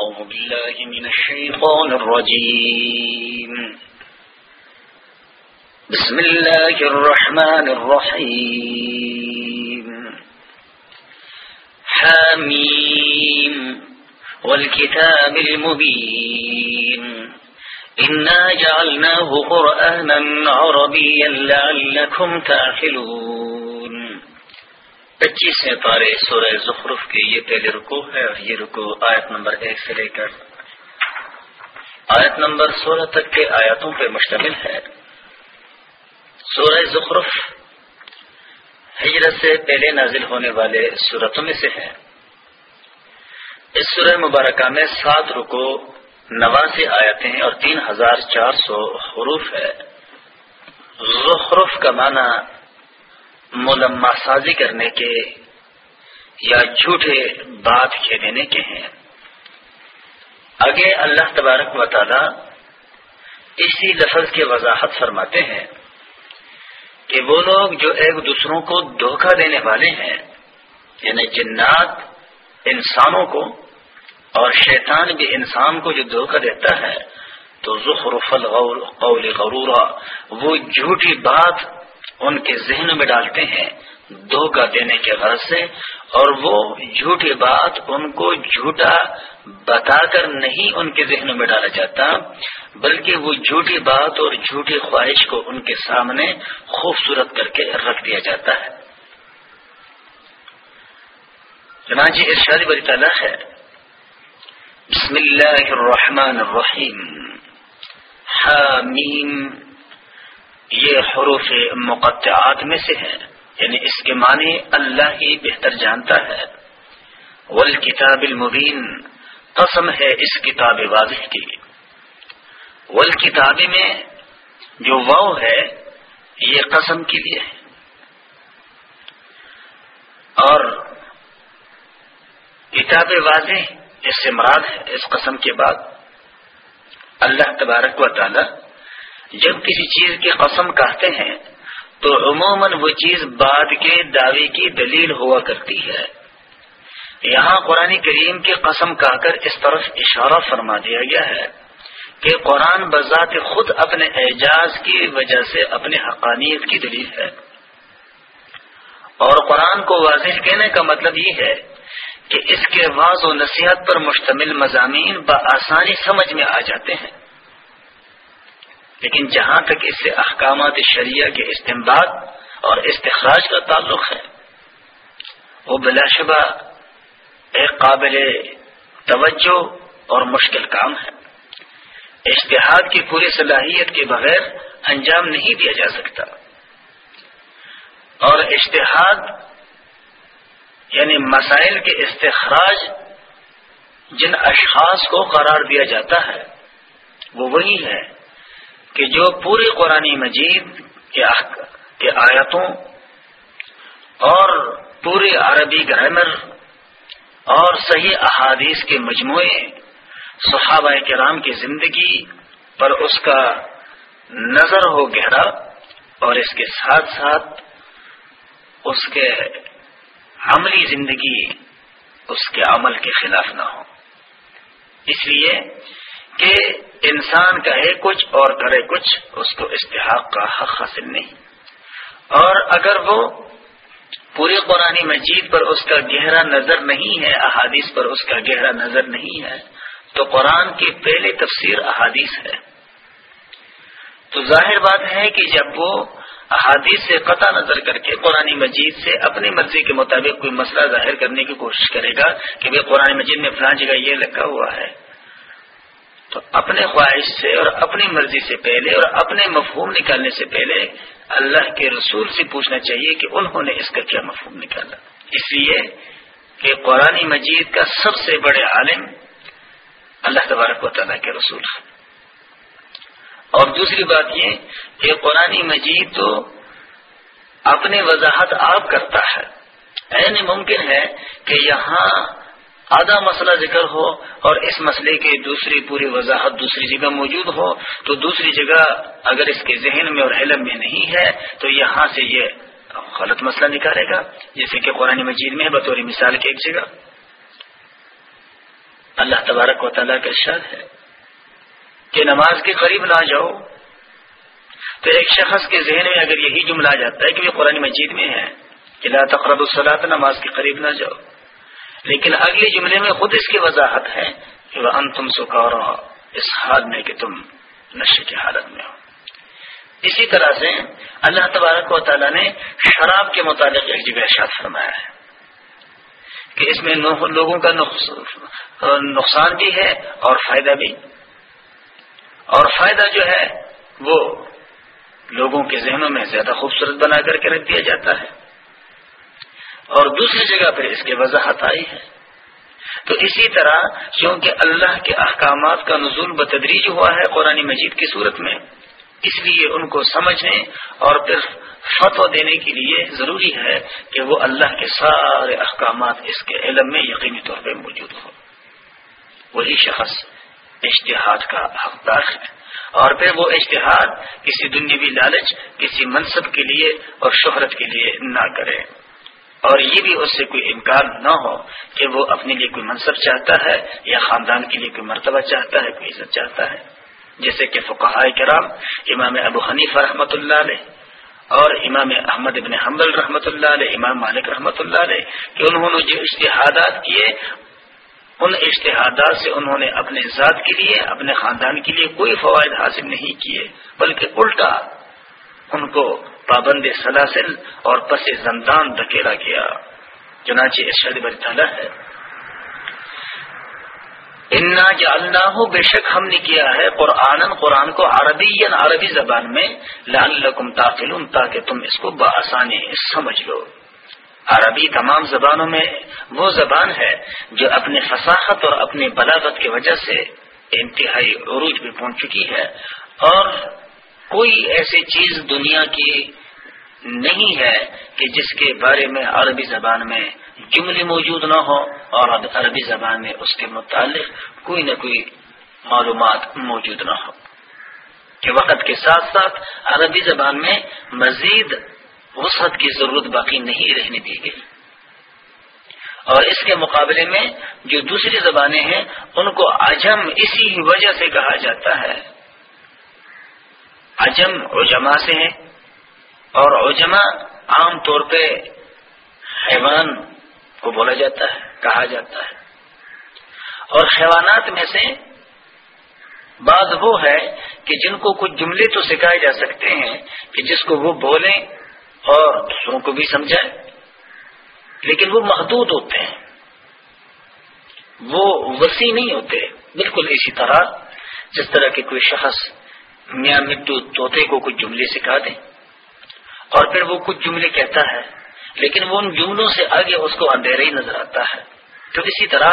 أعوذ بالله من الشيطان الرجيم. بسم الله الرحمن الرحيم. حاميم. والكتاب المبين. إنا جعلناه قرآنا عربيا لعلكم تعقلون. پچیسویں پارے سورہ زخرف کی یہ پہلے رکو ہے اور یہ رکو آیت نمبر ایک سے لے کر آیت نمبر سولہ تک کے آیاتوں پر مشتمل ہے۔ سورہ زخرف ہجرت سے پہلے نازل ہونے والے صورتوں میں سے ہے۔ اس سورہ مبارکہ میں سات رکو نواسی آیتیں اور تین ہزار چار سو حروف ہے۔ زخرف کا معنی ملما سازی کرنے کے یا جھوٹے بات کھے دینے کے ہیں۔ آگے اللہ تبارک و تعالی اسی لفظ کی وضاحت فرماتے ہیں کہ وہ لوگ جو ایک دوسروں کو دھوکہ دینے والے ہیں یعنی جنات، انسانوں کو اور شیطان بھی انسان کو جو دھوکہ دیتا ہے، تو زخرف القول غرورا، وہ جھوٹی بات ان کے ذہن میں ڈالتے ہیں دھوکہ دینے کے غرض سے، اور وہ جھوٹی بات ان کو جھوٹا بتا کر نہیں ان کے ذہنوں میں ڈالا جاتا، بلکہ وہ جھوٹی بات اور جھوٹی خواہش کو ان کے سامنے خوبصورت کر کے رکھ دیا جاتا ہے۔ چنانچہ ارشاد بری تعالیٰ ہے۔ بسم اللہ الرحمن الرحیم۔ حامیم۔ یہ حروف مقطعات میں سے ہے یعنی اس کے معنی اللہ ہی بہتر جانتا ہے۔ والکتاب المبین قسم ہے اس کتاب واضح کی۔ والکتاب میں جو واؤ ہے، یہ قسم کے لیے ہے۔ اور کتاب واضح، اس سے مراد ہے، اس قسم کے بعد۔ اللہ تبارک و تعالی جب کسی چیز کی قسم کہتے ہیں، تو عموماً وہ چیز بعد کے دعوے کی دلیل ہوا کرتی ہے۔ یہاں قرآن کریم کی قسم کہہ کر اس طرف اشارہ فرما دیا گیا ہے کہ قرآن بذات خود اپنے اعجاز کی وجہ سے اپنے حقانیت کی دلیل ہے۔ اور قرآن کو واضح کہنے کا مطلب یہ ہے کہ اس کے واض و نصیحت پر مشتمل مضامین بآسانی سمجھ میں آ جاتے ہیں۔ لیکن جہاں تک اس سے احکامات شریعہ کے استعمال اور استخراج کا تعلق ہے، وہ بلا شبہ ایک قابل توجہ اور مشکل کام ہے۔ اشتہاد کی پوری صلاحیت کے بغیر انجام نہیں دیا جا سکتا۔ اور اشتہاد یعنی مسائل کے استخراج جن اشخاص کو قرار دیا جاتا ہے، وہ وہی ہے کہ جو پوری قرآن مجید کے آیتوں اور پوری عربی گرامر اور صحیح احادیث کے مجموعے صحابہ کرام کی زندگی پر اس کا نظر ہو گہرا اور اس کے ساتھ ساتھ اس کے عملی زندگی اس کے عمل کے خلاف نہ ہو۔ اس لیے کہ انسان کہے کچھ اور کرے کچھ، اس کو استحاق کا حق حاصل نہیں۔ اور اگر وہ پورے قرآن مجید پر اس کا گہرا نظر نہیں ہے، احادیث پر اس کا گہرا نظر نہیں ہے، تو قرآن کی پہلے تفسیر احادیث ہے۔ تو ظاہر بات ہے کہ جب وہ احادیث سے قطع نظر کر کے قرآن مجید سے اپنی مرضی کے مطابق کوئی مسئلہ ظاہر کرنے کی کوشش کرے گا کہ بھائی قرآن مجید میں فلاں جگہ یہ لگا ہوا ہے تو اپنے خواہش سے اور اپنی مرضی سے پہلے اور اپنے مفہوم نکالنے سے پہلے اللہ کے رسول سے پوچھنا چاہیے کہ انہوں نے اس کا کیا مفہوم نکالا۔ اس لیے کہ قرآن مجید کا سب سے بڑے عالم اللہ تبارک و تعالیٰ کے رسول اور دوسری بات یہ کہ قرآن مجید تو اپنی وضاحت آپ کرتا ہے۔ این ممکن ہے کہ یہاں آدھا مسئلہ ذکر ہو اور اس مسئلے کی دوسری پوری وضاحت دوسری جگہ موجود ہو، تو دوسری جگہ اگر اس کے ذہن میں اور علم میں نہیں ہے، تو یہاں سے یہ غلط مسئلہ نکالے گا۔ جیسے کہ قرآن مجید میں بطور مثال کی ایک جگہ۔ اللہ تبارک و تعالیٰ کا شاد ہے کہ نماز کے قریب نہ جاؤ۔ تو ایک شخص کے ذہن میں اگر یہی جملہ آ جاتا ہے کہ وہ قرآن مجید میں ہے کہ لا تقرب الصلاۃ نماز کے قریب نہ جاؤ۔ لیکن اگلے جملے میں خود اس کی وضاحت ہے کہ وہ ان تم سکارا، اس حال میں کہ تم نشے کی حالت میں ہو۔ اسی طرح سے اللہ تبارک و تعالیٰ نے شراب کے متعلق ایک جگہ ارشاد فرمایا ہے کہ اس میں لوگوں کا نقصان بھی ہے اور فائدہ بھی۔ اور فائدہ جو ہے وہ لوگوں کے ذہنوں میں زیادہ خوبصورت بنا کر کے رکھ دیا جاتا ہے۔ اور دوسری جگہ پر اس کی وضاحت آئی ہے۔ تو اسی طرح کیونکہ اللہ کے احکامات کا نزول بتدریج ہوا ہے قرآن مجید کی صورت میں، اس لیے ان کو سمجھنے اور پھر فتو دینے کے لیے ضروری ہے کہ وہ اللہ کے سارے احکامات اس کے علم میں یقینی طور پہ موجود ہو وہی شخص اشتہاد کا حقدار ہے۔ اور پھر وہ اشتہار کسی دنیاوی لالچ، کسی منصب کے لیے اور شہرت کے لیے نہ کرے۔ اور یہ بھی اس سے کوئی امکان نہ ہو کہ وہ اپنے لیے کوئی منصب چاہتا ہے یا خاندان کے لیے کوئی مرتبہ چاہتا ہے، کوئی عزت چاہتا ہے۔ جیسے کہ فقہ کرام، امام ابو حنیف رحمۃ اللہ علیہ اور امام احمد ابن حمل رحمۃ اللہ علیہ، امام مالک رحمۃ اللہ علیہ، کہ انہوں نے جو اشتہادات کیے، ان اشتہادات سے انہوں نے اپنے ذات کے لیے، اپنے خاندان کے لیے کوئی فوائد حاصل نہیں کیے، بلکہ الٹا ان کو پابند سلاسل اور پس زندان دھکیلا گیا چنانچہ ارشد برطالہ ہے۔ انا جالنا ہو بے شک ہم نے کیا ہے قرآن قرآن کو عربی یا عربی زبان میں۔ لال لکم تاکہ تم اس کو بآسانی سمجھ لو۔ عربی تمام زبانوں میں وہ زبان ہے جو اپنے فصاحت اور اپنے بلاغت کی وجہ سے انتہائی عروج بھی پہنچ چکی ہے اور کوئی ایسی چیز دنیا کی نہیں ہے کہ جس کے بارے میں عربی زبان میں جملے موجود نہ ہو اور عربی زبان میں اس کے متعلق کوئی نہ کوئی معلومات موجود نہ ہو کہ وقت کے ساتھ ساتھ عربی زبان میں مزید وسعت کی ضرورت باقی نہیں رہنے دی گئی۔ اور اس کے مقابلے میں جو دوسری زبانیں ہیں، ان کو عجم اسی وجہ سے کہا جاتا ہے عجم عجما سے ہیں اور عجما عام طور پہ حیوان کو بولا جاتا ہے، کہا جاتا ہے۔ اور حیوانات میں سے بعض وہ ہے کہ جن کو کچھ جملے تو سکھائے جا سکتے ہیں کہ جس کو وہ بولیں اور دوسروں کو بھی سمجھائے لیکن وہ محدود ہوتے ہیں۔ وہ وسیع نہیں ہوتے، بالکل اسی طرح جس طرح کے کوئی شخص میاں مٹو طوطے کو کچھ جملے سکھا دیں۔ اور پھر وہ کچھ جملے کہتا ہے، لیکن وہ ان جملوں سے آگے اس کو اندھیرا ہی نظر آتا ہے۔ تو اسی طرح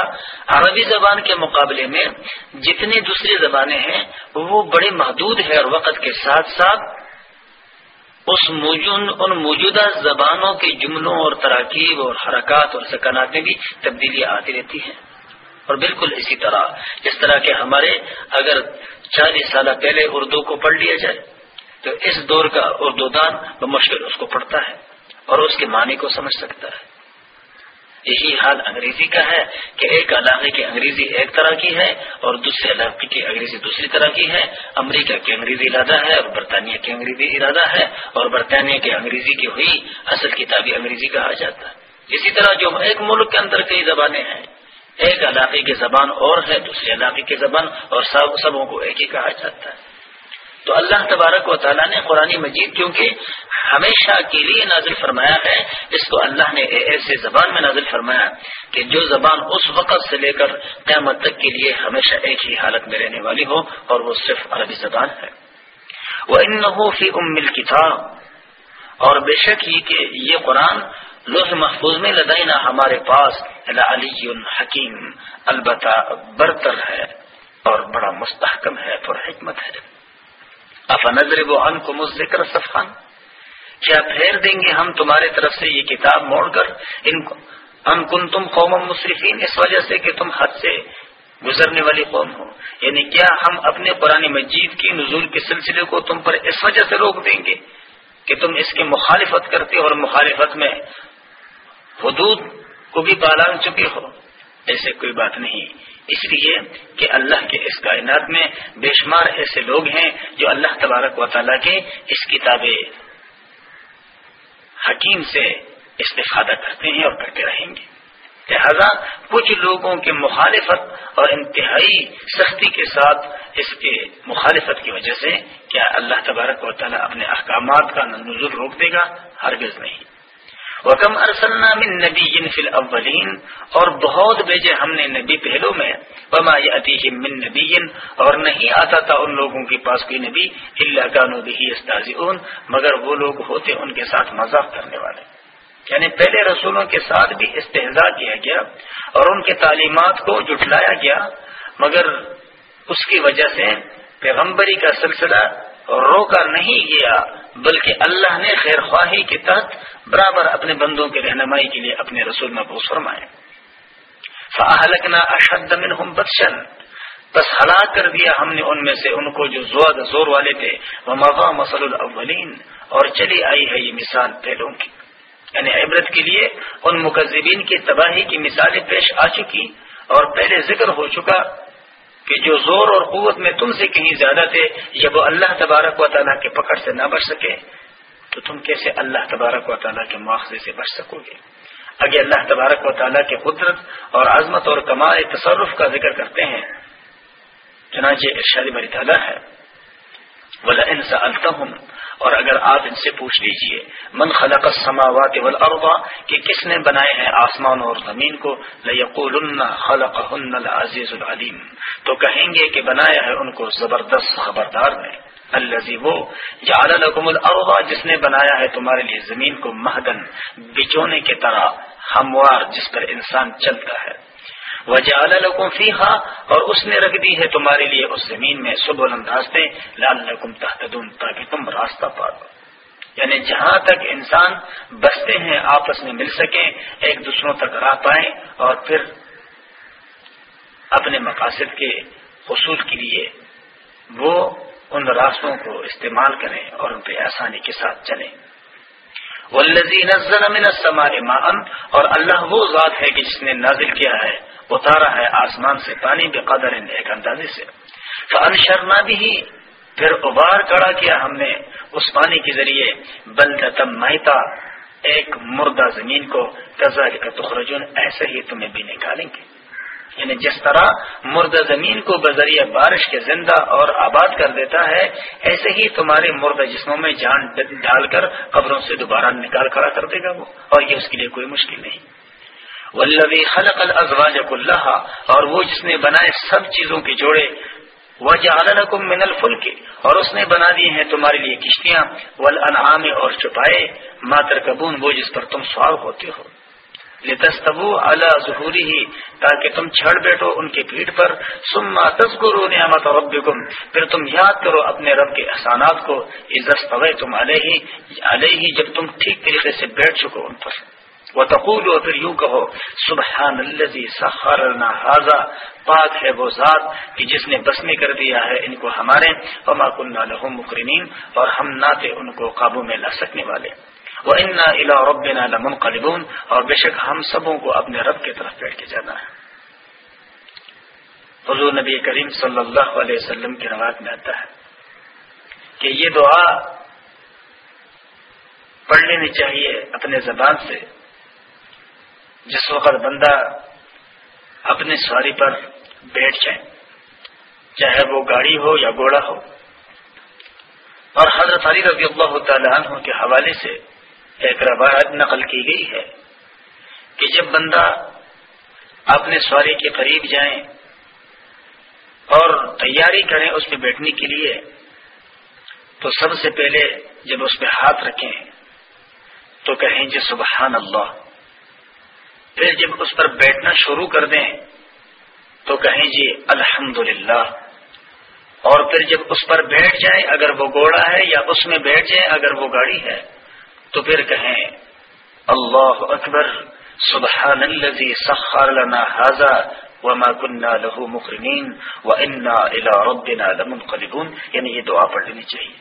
عربی زبان کے مقابلے میں جتنی دوسری زبانیں ہیں، وہ بڑے محدود ہے اور وقت کے ساتھ ساتھ اس موجود ان موجودہ زبانوں کے جملوں اور تراکیب اور حرکات اور سکنات میں بھی تبدیلیاں آتی رہتی ہیں۔ اور بالکل اسی طرح، جس طرح کے ہمارے اگر چالیس سالہ پہلے اردو کو پڑھ لیا جائے تو اس دور کا اردو دان بمشکل اس کو پڑھتا ہے اور اس کے معنی کو سمجھ سکتا ہے۔ یہی حال انگریزی کا ہے کہ ایک علاقے کی انگریزی ایک طرح کی ہے اور دوسرے علاقے کی انگریزی دوسری طرح کی ہے۔ امریکہ کی انگریزی ارادہ ہے اور برطانیہ کی انگریزی ارادہ ہے اور برطانیہ کی انگریزی کی ہوئی اصل کتابی انگریزی کہا جاتا ہے۔ اسی طرح جو ایک ملک کے اندر کئی زبانیں ہیں ایک علاقے کی زبان اور ہے، دوسرے علاقے کی زبان اور سب سبوں کو ایک ہی کہا جاتا ہے۔ تو اللہ تبارک و تعالیٰ نے قرآن مجید کیونکہ ہمیشہ کے لیے نازل فرمایا ہے، اس کو اللہ نے ایسے زبان میں نازل فرمایا کہ جو زبان اس وقت سے لے کر قیامت تک کے لیے ہمیشہ ایک ہی حالت میں رہنے والی ہو اور وہ صرف عربی زبان ہے۔ وہ ان فی ام کتاب اور بے شک ہی کہ یہ قرآن لوح محفوظ میں لدائنا ہمارے پاس علی حکیم البتہ برتر ہے اور بڑا مستحکم ہے، پر حکمت ہے۔ افا نظر کو مذکر صفان کیا پھیر دیں گے ہم تمہارے طرف سے یہ کتاب موڑ کر؟ ان ان کن تم قوم مصرفین اس وجہ سے کہ تم حد سے گزرنے والی قوم ہو۔ یعنی کیا ہم اپنے قرآن مجید کی نزول کے سلسلے کو تم پر اس وجہ سے روک دیں گے کہ تم اس کی مخالفت کرتے اور مخالفت میں حدود کو بھی پالان چکے ہو۔ ایسے کوئی بات نہیں۔ اس لیے کہ اللہ کے اس کائنات میں بے شمار ایسے لوگ ہیں جو اللہ تبارک و تعالیٰ کے اس کتاب حکیم سے استفادہ کرتے ہیں اور کرتے رہیں گے۔ لہذا کچھ لوگوں کے مخالفت اور انتہائی سختی کے ساتھ اس کے مخالفت کی وجہ سے کیا اللہ تبارک و تعالیٰ اپنے احکامات کا نزول روک دے گا؟ ہرگز نہیں۔ وکم ارسلنا من نبی فی الاولین اور بہت بھیجے ہم نے نبی پہلو میں وما یاتیہم من نبی اور نہیں آتا تھا ان لوگوں کے پاس کوئی نبی الا كانوا به استهزئون مگر وہ لوگ ہوتے ان کے ساتھ مذاق کرنے والے۔ یعنی پہلے رسولوں کے ساتھ بھی استحضاء کیا گیا اور ان کے تعلیمات کو جٹلایا گیا، مگر اس کی وجہ سے پیغمبری کا سلسلہ روکا نہیں گیا۔ بلکہ اللہ نے خیر خواہی کے تحت برابر اپنے بندوں کے رہنمائی کے لیے اپنے رسول میں بوس فرمائے۔ فاحلکنا اشد منہم بدشن بس ہلاک کر دیا ہم نے ان میں سے ان کو جو زور زور والے تھے۔ وہ مغا مسل الاولین اور چلی آئی ہے یہ مثال پہلوں کی۔ یعنی عبرت کے لیے ان مقزبین کی تباہی کی مثالیں پیش آ چکی اور پہلے ذکر ہو چکا۔ کہ جو زور اور قوت میں تم سے کہیں زیادہ تھے، جب وہ اللہ تبارک و تعالیٰ کے پکڑ سے نہ بچ سکے، تو تم کیسے اللہ تبارک و تعالیٰ کے مواخذے سے بچ سکو گے؟ اگر اللہ تبارک و تعالیٰ کے قدرت اور عظمت اور کمال تصرف کا ذکر کرتے ہیں، چنانچہ ارشاد بری تعالیٰ ہے۔ بلا انسا التہم اور اگر آپ ان سے پوچھ لیجیے، من خلق السماوات والارض کہ کس نے بنائے ہیں آسمان اور زمین کو لیقولن خلقهن العزیز العلیم تو کہیں گے کہ بنایا ہے ان کو زبردست خبردار نے۔ الذي وہ، جعل لكم الارض جس نے بنایا ہے تمہارے لیے زمین کو مہدن، بچونے کی طرح، ہموار، جس پر انسان چلتا ہے۔ وجہ لکم فیحا اور اس نے رکھ دی ہے تمہارے لیے اس زمین میں سب راستے لال لکم تحتدون تاکہ تم راستہ پا دو یعنی جہاں تک انسان بستے ہیں، آپس میں مل سکیں، ایک دوسروں تک راہ پائیں، اور پھر اپنے مقاصد کے حصول کے لیے وہ ان راستوں کو استعمال کریں اور ان پہ آسانی کے ساتھ چلیں۔ والذی نزل من السماء ماء، اور اللہ وہ ذات ہے کہ جس نے نازل کیا ہے۔ اتارا ہے آسمان سے، پانی بے قدر ایک اندازے سے۔ فانشرنا بھی پھر ابار کڑا کیا ہم نے اس پانی کے ذریعے۔ بلدتم مہتا ایک مردہ زمین کو کزال تخرجون، ایسے ہی تمہیں بھی نکالیں گے۔ یعنی جس طرح مردہ زمین کو بذریعہ بارش کے زندہ اور آباد کر دیتا ہے، ایسے ہی تمہارے مردہ جسموں میں جان ڈال کر قبروں سے دوبارہ نکال کھڑا کر دے گا وہ۔ اور یہ اس کے لیے کوئی مشکل نہیں۔ ولوی خلق الازواج اللہ اور وہ جس نے بنائے سب چیزوں کے جوڑے وہ جالکم من الفل کے اور اس نے بنا دی ہیں تمہارے لیے کشتیاں ولانعام اور چھپائے ماتر کبون وہ جس پر تم سوار ہوتے ہو۔ لتستبو علی ظہوری ہی تاکہ تم چھڑ بیٹھو ان کی پیٹ پر۔ سما تذکروا نعمت ربکم، پھر تم یاد کرو اپنے رب کے احسانات کو۔ عزت تم علیہ علیہ جب تم ٹھیک طریقے سے بیٹھ چکو ان پر۔ وہ تقول پھر یوں کہو سبحان الذي سخر لنا هذا پاک ہے وہ ذات کہ جس نے بسمی کر دیا ہے ان کو ہمارے، وما كنا لهم مقرنين اور ہم نہ تھے ان کو قابو میں لا سکنے والے۔ وہ ان الا ربنا لمنقلبون، اور بے شک ہم سبوں کو اپنے رب کی طرف بیٹھ کے جانا ہے۔ حضور نبی کریم صلی اللہ علیہ وسلم کی روایت میں آتا ہے کہ یہ دعا پڑھ لینی چاہیے اپنے زبان سے جس وقت بندہ اپنی سواری پر بیٹھ جائے، چاہے وہ گاڑی ہو یا گھوڑا ہو۔ اور حضرت علی رضی اللہ تعالیٰ عنہ کے حوالے سے ایک روایت نقل کی گئی ہے کہ جب بندہ اپنے سواری کے قریب جائیں اور تیاری کریں اس پہ بیٹھنے کے لیے، تو سب سے پہلے جب اس پہ ہاتھ رکھیں تو کہیں جی سبحان اللہ۔ پھر جب اس پر بیٹھنا شروع کر دیں تو کہیں جی الحمد اور پھر جب اس پر بیٹھ جائیں اگر وہ گوڑا ہے یا اس میں بیٹھ جائیں اگر وہ گاڑی ہے، تو پھر کہیں اللہ اکبر سبحان الذي سخر لنا هذا وما كنا له مقرنين وانا الى ربنا لمنقلبون۔ یعنی یہ دعا پڑھ لینی چاہیے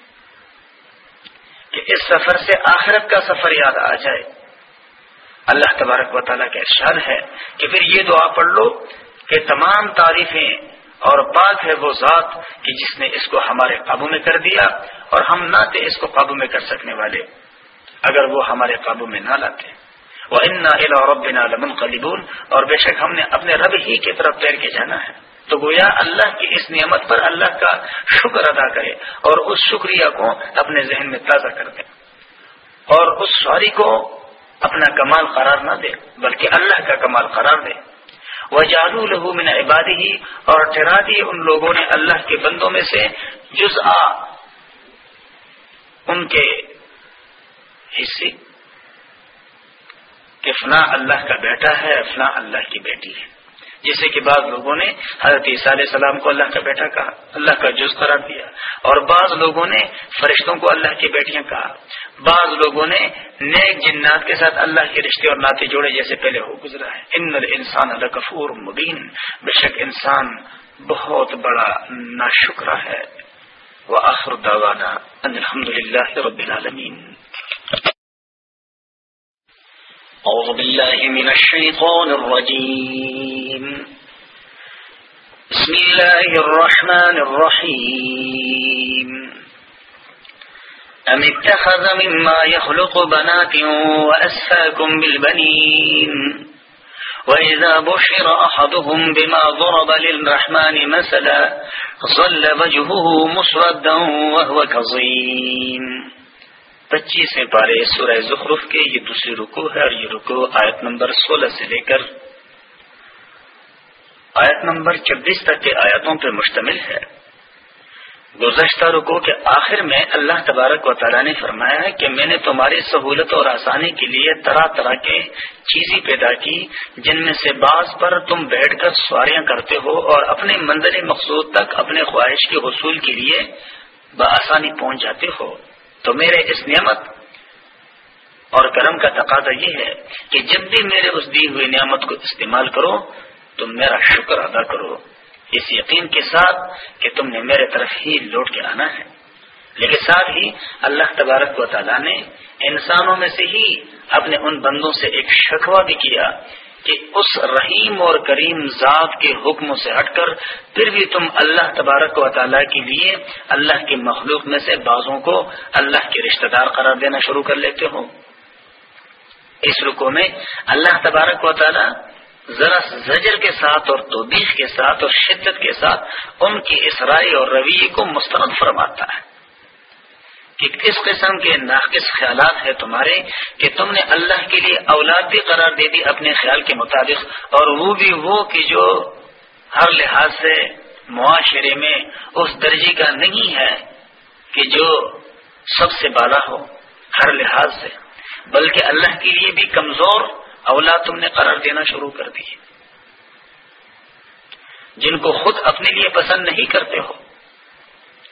کہ اس سفر سے آخرت کا سفر یاد آ جائے۔ اللہ تبارک و تعالیٰ کا ارشاد ہے کہ پھر یہ دعا پڑھ لو کہ تمام تعریفیں اور پاک ہے وہ ذات کہ جس نے اس کو ہمارے قابو میں کر دیا اور ہم نہ تھے اس کو قابو میں کر سکنے والے اگر وہ ہمارے قابو میں نہ لاتے۔ وہ ان رب لمن قلیبون اور بے شک ہم نے اپنے رب ہی کی طرف پیر کے جانا ہے۔ تو گویا اللہ کی اس نعمت پر اللہ کا شکر ادا کرے اور اس شکریہ کو اپنے ذہن میں تازہ کر دے۔ اور اس سواری کو اپنا کمال قرار نہ دے، بلکہ اللہ کا کمال قرار دے۔ وہ جادو لہو من عبادی ہی اور ٹھہرا دی ان لوگوں نے اللہ کے بندوں میں سے جز آ ان کے حصے، کہ فلاں اللہ کا بیٹا ہے، فلاں اللہ کی بیٹی ہے۔ جیسے کہ بعض لوگوں نے حضرت عیسیٰ علیہ السلام کو اللہ کا بیٹا کہا، اللہ کا جز قرار دیا۔ اور بعض لوگوں نے فرشتوں کو اللہ کی بیٹیاں کہا۔ بعض لوگوں نے نیک جنات کے ساتھ اللہ کے رشتے اور ناطے جوڑے جیسے پہلے ہو گزرا ہے۔ ان انسان الکفور مبین۔ بے شک انسان بہت بڑا نا ہے۔ وہ آخر داوانا الحمد للہ رب العالمین۔ أعوذ بالله من الشيطان الرجيم. بسم الله الرحمن الرحيم. أم اتخذ مما يخلق بنات وأسفاكم بالبنين؟ وإذا بشر أحدهم بما ضرب للرحمن مثلا ظل وجهه مسردا وهو كظيم. پچیس پارے سورہ زخرف کے یہ دوسری رکو ہے اور یہ رکو آیت نمبر سولہ سے لے کر آیت نمبر چھبیس تک کے آیتوں پر مشتمل ہے۔ گزشتہ رکو کے آخر میں اللہ تبارک و تعالیٰ نے فرمایا ہے کہ میں نے تمہاری سہولت اور آسانی کے لیے طرح طرح کے چیزیں پیدا کی جن میں سے بعض پر تم بیٹھ کر سواریاں کرتے ہو اور اپنے منظر مقصود تک اپنے خواہش کے حصول کے لیے بآسانی پہنچ جاتے ہو۔ تو میرے اس نعمت اور کرم کا تقاضا یہ ہے کہ جب بھی میرے اس دی ہوئی نعمت کو استعمال کرو تو میرا شکر ادا کرو۔ اس یقین کے ساتھ کہ تم نے میرے طرف ہی لوٹ کے آنا ہے۔ لیکن ساتھ ہی اللہ تبارک و تعالیٰ نے انسانوں میں سے ہی اپنے ان بندوں سے ایک شکوہ بھی کیا کہ اس رحیم اور کریم ذات کے حکموں سے ہٹ کر پھر بھی تم اللہ تبارک و تعالیٰ کے لیے اللہ کے مخلوق میں سے بعضوں کو اللہ کے رشتہ دار قرار دینا شروع کر لیتے ہو۔ اس رکو میں اللہ تبارک و تعالیٰ ذرا زجر کے ساتھ اور توبیخ کے ساتھ اور شدت کے ساتھ ان کی اسرائی اور رویے کو مسترد فرماتا ہے۔ کہ کس قسم کے ناقص خیالات ہیں تمہارے کہ تم نے اللہ کے لیے اولاد بھی قرار دے دی اپنے خیال کے مطابق اور وہ بھی وہ کہ جو ہر لحاظ سے معاشرے میں اس درجے کا نہیں ہے کہ جو سب سے بالا ہو، ہر لحاظ سے۔ بلکہ اللہ کے لیے بھی کمزور اولاد تم نے قرار دینا شروع کر دی۔ جن کو خود اپنے لیے پسند نہیں کرتے ہو،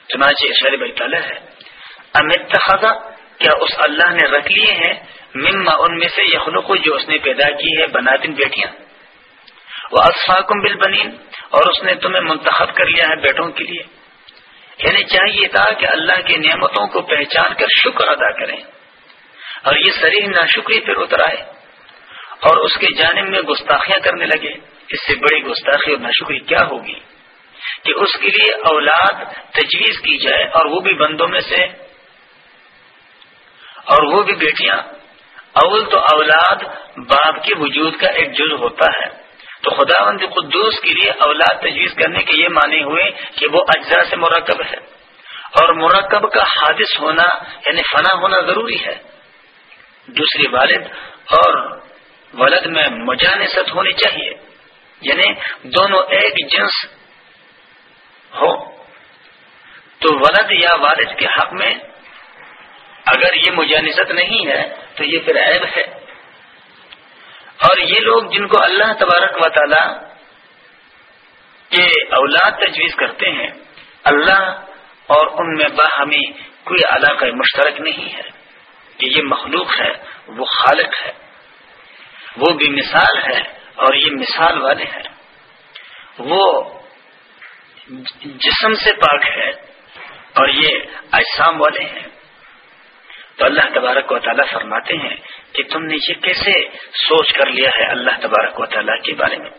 چنانچہ اشار بھائی ہے۔ امت کیا اس اللہ نے رکھ لیے ہیں؟ مما، ان میں سے یخلق جو اس نے پیدا کی ہے، بناتن بیٹیاں۔ وہ اصفاکم بالبنین اور اس نے تمہیں منتخب کر لیا ہے بیٹوں کے لیے۔ یعنی چاہیے تھا کہ اللہ کی نعمتوں کو پہچان کر شکر ادا کریں۔ اور یہ سریح ناشکری پھر اتر آئے اور اس کے جانب میں گستاخیاں کرنے لگے۔ اس سے بڑی گستاخی اور ناشکری کیا ہوگی؟ کہ اس کے لیے اولاد تجویز کی جائے اور وہ بھی بندوں میں سے اور وہ بھی بیٹیاں۔ اول تو اولاد باپ کے وجود کا ایک جز ہوتا ہے۔ تو خدا بند قدوس کے لیے اولاد تجویز کرنے کے یہ معنی ہوئے کہ وہ اجزاء سے مرکب ہے۔ اور مرکب کا حادث ہونا یعنی فنا ہونا ضروری ہے۔ دوسری والد اور ولد میں مجانست ہونی چاہیے۔ یعنی دونوں ایک جنس ہو تو ولد یا والد کے حق میں اگر یہ مجانست نہیں ہے تو یہ پھر عیب ہے۔ اور یہ لوگ جن کو اللہ تبارک و تعالی کے اولاد تجویز کرتے ہیں، اللہ اور ان میں باہمی کوئی علاقہ مشترک نہیں ہے۔ کہ یہ مخلوق ہے، وہ خالق ہے، وہ بھی مثال ہے اور یہ مثال والے ہیں۔ وہ جسم سے پاک ہے اور یہ اجسام والے ہیں۔ تو اللہ تبارک و تعالیٰ فرماتے ہیں کہ تم نے یہ کیسے سوچ کر لیا ہے اللہ تبارک و تعالیٰ کے بارے میں؟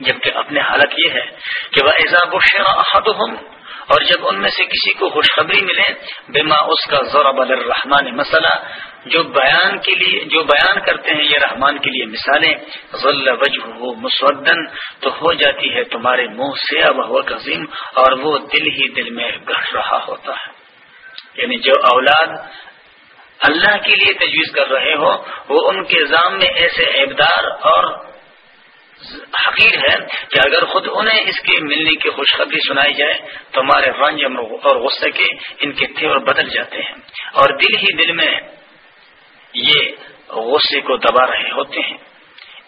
جبکہ اپنے حالت یہ ہے کہ وہ ایزاب و اور جب ان میں سے کسی کو خوشخبری ملے، بما اس کا ضرب الرحمان مسئلہ جو بیان کے لیے، جو بیان کرتے ہیں، یہ رحمان کے لیے مثالیں غل وجہ مسودن، تو ہو جاتی ہے تمہارے منہ سے اب قزیم اور وہ دل ہی دل میں گھٹ رہا ہوتا ہے۔ یعنی جو اولاد اللہ کے لیے تجویز کر رہے ہو، وہ ان کے ذام میں ایسے عبدار اور حقیر ہے کہ اگر خود انہیں اس کے ملنے کی خوشخبری سنائی جائے، تو ہمارے رنج اور غصے کے ان کے تھے اور بدل جاتے ہیں۔ اور دل ہی دل میں یہ غصے کو دبا رہے ہوتے ہیں۔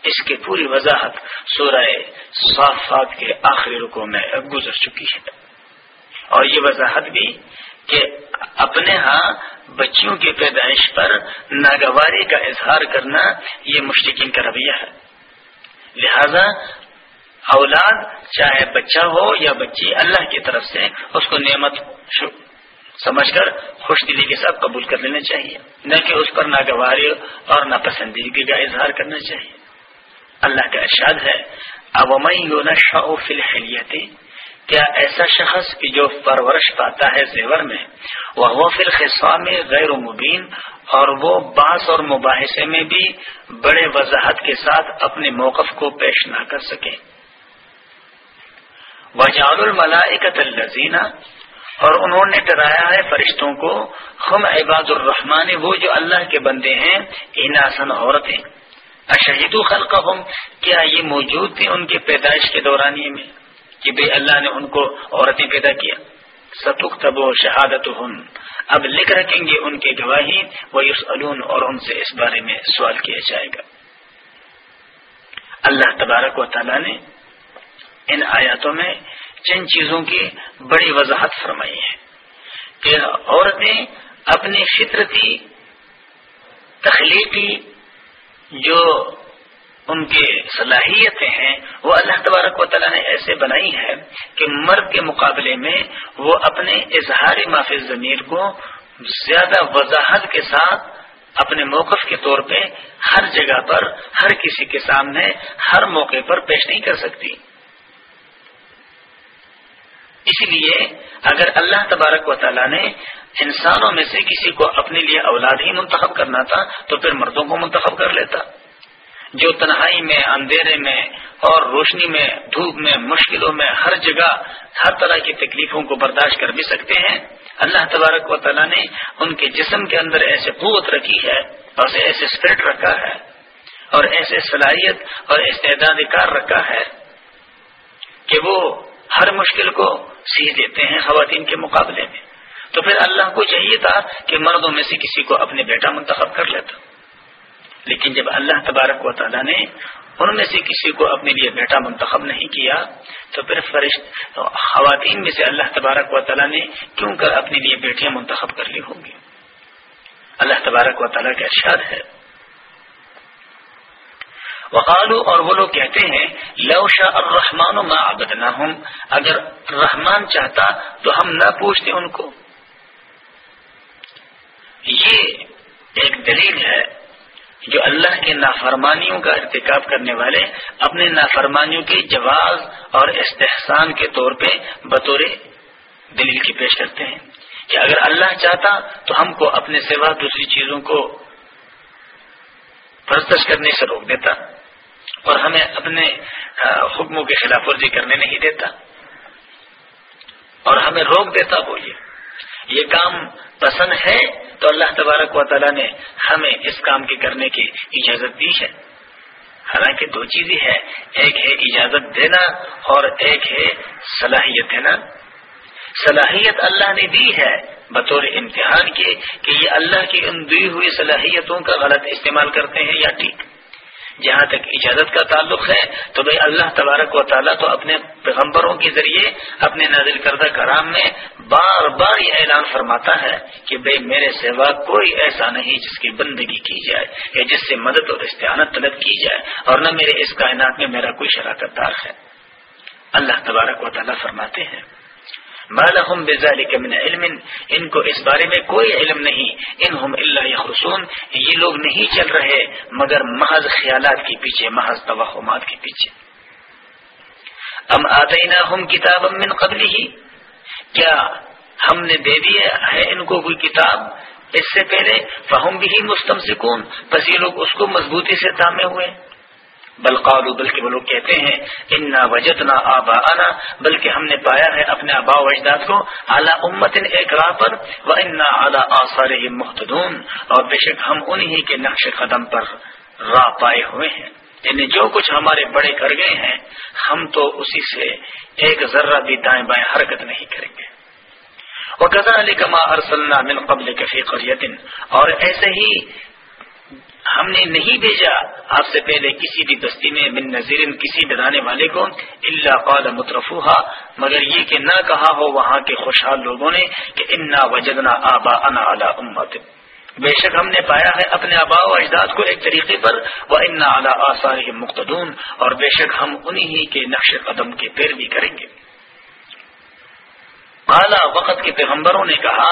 اس کی پوری وضاحت سورہ صافات کے آخری رکو میں گزر چکی ہے۔ اور یہ وضاحت بھی کہ اپنے ہاں بچیوں کی پیدائش پر ناگواری کا اظہار کرنا یہ مشرقین کا رویہ ہے۔ لہذا اولاد چاہے بچہ ہو یا بچی، اللہ کی طرف سے اس کو نعمت سمجھ کر خوش دلی کے ساتھ قبول کر لینا چاہیے۔ نہ کہ اس پر ناگواری اور ناپسندیدگی کا اظہار کرنا چاہیے۔ اللہ کا ارشاد ہے اومئی شاہ فلحلیت کیا ایسا شخص کی جو پرورش پاتا ہے زیور میں وہ پھر خصا میں غیر و مبین، اور وہ باس اور مباحثے میں بھی بڑے وضاحت کے ساتھ اپنے موقف کو پیش نہ کر سکے۔ وجال الملائکت الزینہ اور انہوں نے ڈرایا ہے فرشتوں کو خم عباد الرحمان وہ جو اللہ کے بندے ہیں اناسن عورتیں۔ اشہید خلق کیا یہ موجود تھے ان کے پیدائش کے دورانیے میں؟ کہ بے اللہ نے ان کو عورتیں پیدا کیا۔ ستخ تب و شہادت اب لکھ رکھیں گے ان کی گواہی وہ یوس اور ان سے اس بارے میں سوال کیا جائے گا۔ اللہ تبارک و تعالی نے ان آیاتوں میں چند چیزوں کی بڑی وضاحت فرمائی ہے کہ عورتیں اپنی فطرتی تخلیقی جو ان کی صلاحیتیں ہیں، وہ اللہ تبارک و تعالیٰ نے ایسے بنائی ہے کہ مرد کے مقابلے میں وہ اپنے اظہار معافی ضمیر کو زیادہ وضاحت کے ساتھ اپنے موقف کے طور پہ ہر جگہ پر، ہر کسی کے سامنے، ہر موقع پر پیش نہیں کر سکتی۔ اس لیے اگر اللہ تبارک و تعالیٰ نے انسانوں میں سے کسی کو اپنے لیے اولاد ہی منتخب کرنا تھا، تو پھر مردوں کو منتخب کر لیتا۔ جو تنہائی میں، اندھیرے میں اور روشنی میں، دھوپ میں، مشکلوں میں، ہر جگہ ہر طرح کی تکلیفوں کو برداشت کر بھی سکتے ہیں۔ اللہ تبارک و تعالیٰ نے ان کے جسم کے اندر ایسے قوت رکھی ہے اور ایسے اسپرٹ رکھا ہے اور ایسے صلاحیت اور استعداد کار رکھا ہے کہ وہ ہر مشکل کو سی دیتے ہیں خواتین کے مقابلے میں۔ تو پھر اللہ کو چاہیے تھا کہ مردوں میں سے کسی کو اپنے بیٹا منتخب کر لیتا۔ لیکن جب اللہ تبارک و تعالیٰ نے ان میں سے کسی کو اپنے لیے بیٹا منتخب نہیں کیا، تو پھر فرشت، خواتین میں سے اللہ تبارک و تعالیٰ نے کیوں کر اپنے لیے بیٹیاں منتخب کر لی ہوں گی؟ اللہ تبارک و تعالیٰ کا ارشاد ہے۔ وقالو اور وہ لوگ کہتے ہیں، لو شاہ الرحمان و ما ہوں اگر رحمان چاہتا تو ہم نہ پوچھتے ان کو۔ یہ ایک دلیل ہے جو اللہ کے نافرمانیوں کا ارتکاب کرنے والے اپنے نافرمانیوں کے جواز اور استحسان کے طور پہ بطور دلیل کی پیش کرتے ہیں کہ اگر اللہ چاہتا تو ہم کو اپنے سوا دوسری چیزوں کو پرستش کرنے سے روک دیتا اور ہمیں اپنے حکموں کے خلاف ورزی کرنے نہیں دیتا اور ہمیں روک دیتا وہ یہ۔ یہ کام پسند ہے تو اللہ تبارک و تعالیٰ نے ہمیں اس کام کے کرنے کی اجازت دی ہے۔ حالانکہ دو چیزیں ہے ایک ہے اجازت دینا اور ایک ہے صلاحیت دینا۔ صلاحیت اللہ نے دی ہے بطور امتحان کے کہ یہ اللہ کی ان دی ہوئی صلاحیتوں کا غلط استعمال کرتے ہیں یا ٹھیک۔ جہاں تک اجازت کا تعلق ہے، تو بھائی اللہ تبارک و تعالیٰ تو اپنے پیغمبروں کے ذریعے اپنے نازل کردہ کرام میں بار بار یہ اعلان فرماتا ہے کہ بھائی میرے سوا کوئی ایسا نہیں جس کی بندگی کی جائے، یا جس سے مدد اور استعانت طلب کی جائے، اور نہ میرے اس کائنات میں میرا کوئی شراکت دار ہے۔ اللہ تبارک و تعالیٰ فرماتے ہیں بالحم بزالک من علم. ان کو اس بارے میں کوئی علم نہیں. ان ہم اللہ یخرسون. یہ لوگ نہیں چل رہے، مگر محض خیالات کے پیچھے، محض توہمات کے پیچھے. ام آتینا ہم کتاب من قبل ہی کیا ہم نے دے دیا ہے ان کو کوئی کتاب اس سے پہلے؟ فہم بھی مستم سکون بس یہ لوگ اس کو مضبوطی سے تھامے ہوئے بلقالو بلکہ وہ لوگ کہتے ہیں، انا وجد نہ آبا آنا بلکہ ہم نے پایا ہے اپنے آبا و اجداد کو اعلیٰ امت ایک راہ پر وہ انا اعلیٰ آثار محتدون اور بے شک ہم انہی کے نقش قدم پر راہ پائے ہوئے ہیں۔ یعنی جو کچھ ہمارے بڑے کر گئے ہیں، ہم تو اسی سے ایک ذرہ بھی دائیں بائیں حرکت نہیں کریں گے۔ وہ کزا علی کما ارسلنا من قبل کفی اور ایسے ہی ہم نے نہیں بھیجا۔ آپ سے پہلے کسی بھی بستی میں من نظیر کسی ڈرانے والے کو اللہ قال مترفوہا، مگر یہ کہ نہ کہا ہو وہاں کے خوشحال لوگوں نے کہ انا وجدنا آبا انا اعلیٰ امت۔ بے شک ہم نے پایا ہے اپنے آبا و اجداد کو ایک طریقے پر وہ انا اعلیٰ آثار مقتدون۔ اور بے شک ہم انہی کے نقش قدم کے پیروی کریں گے۔ اعلیٰ وقت کے پیغمبروں نے کہا،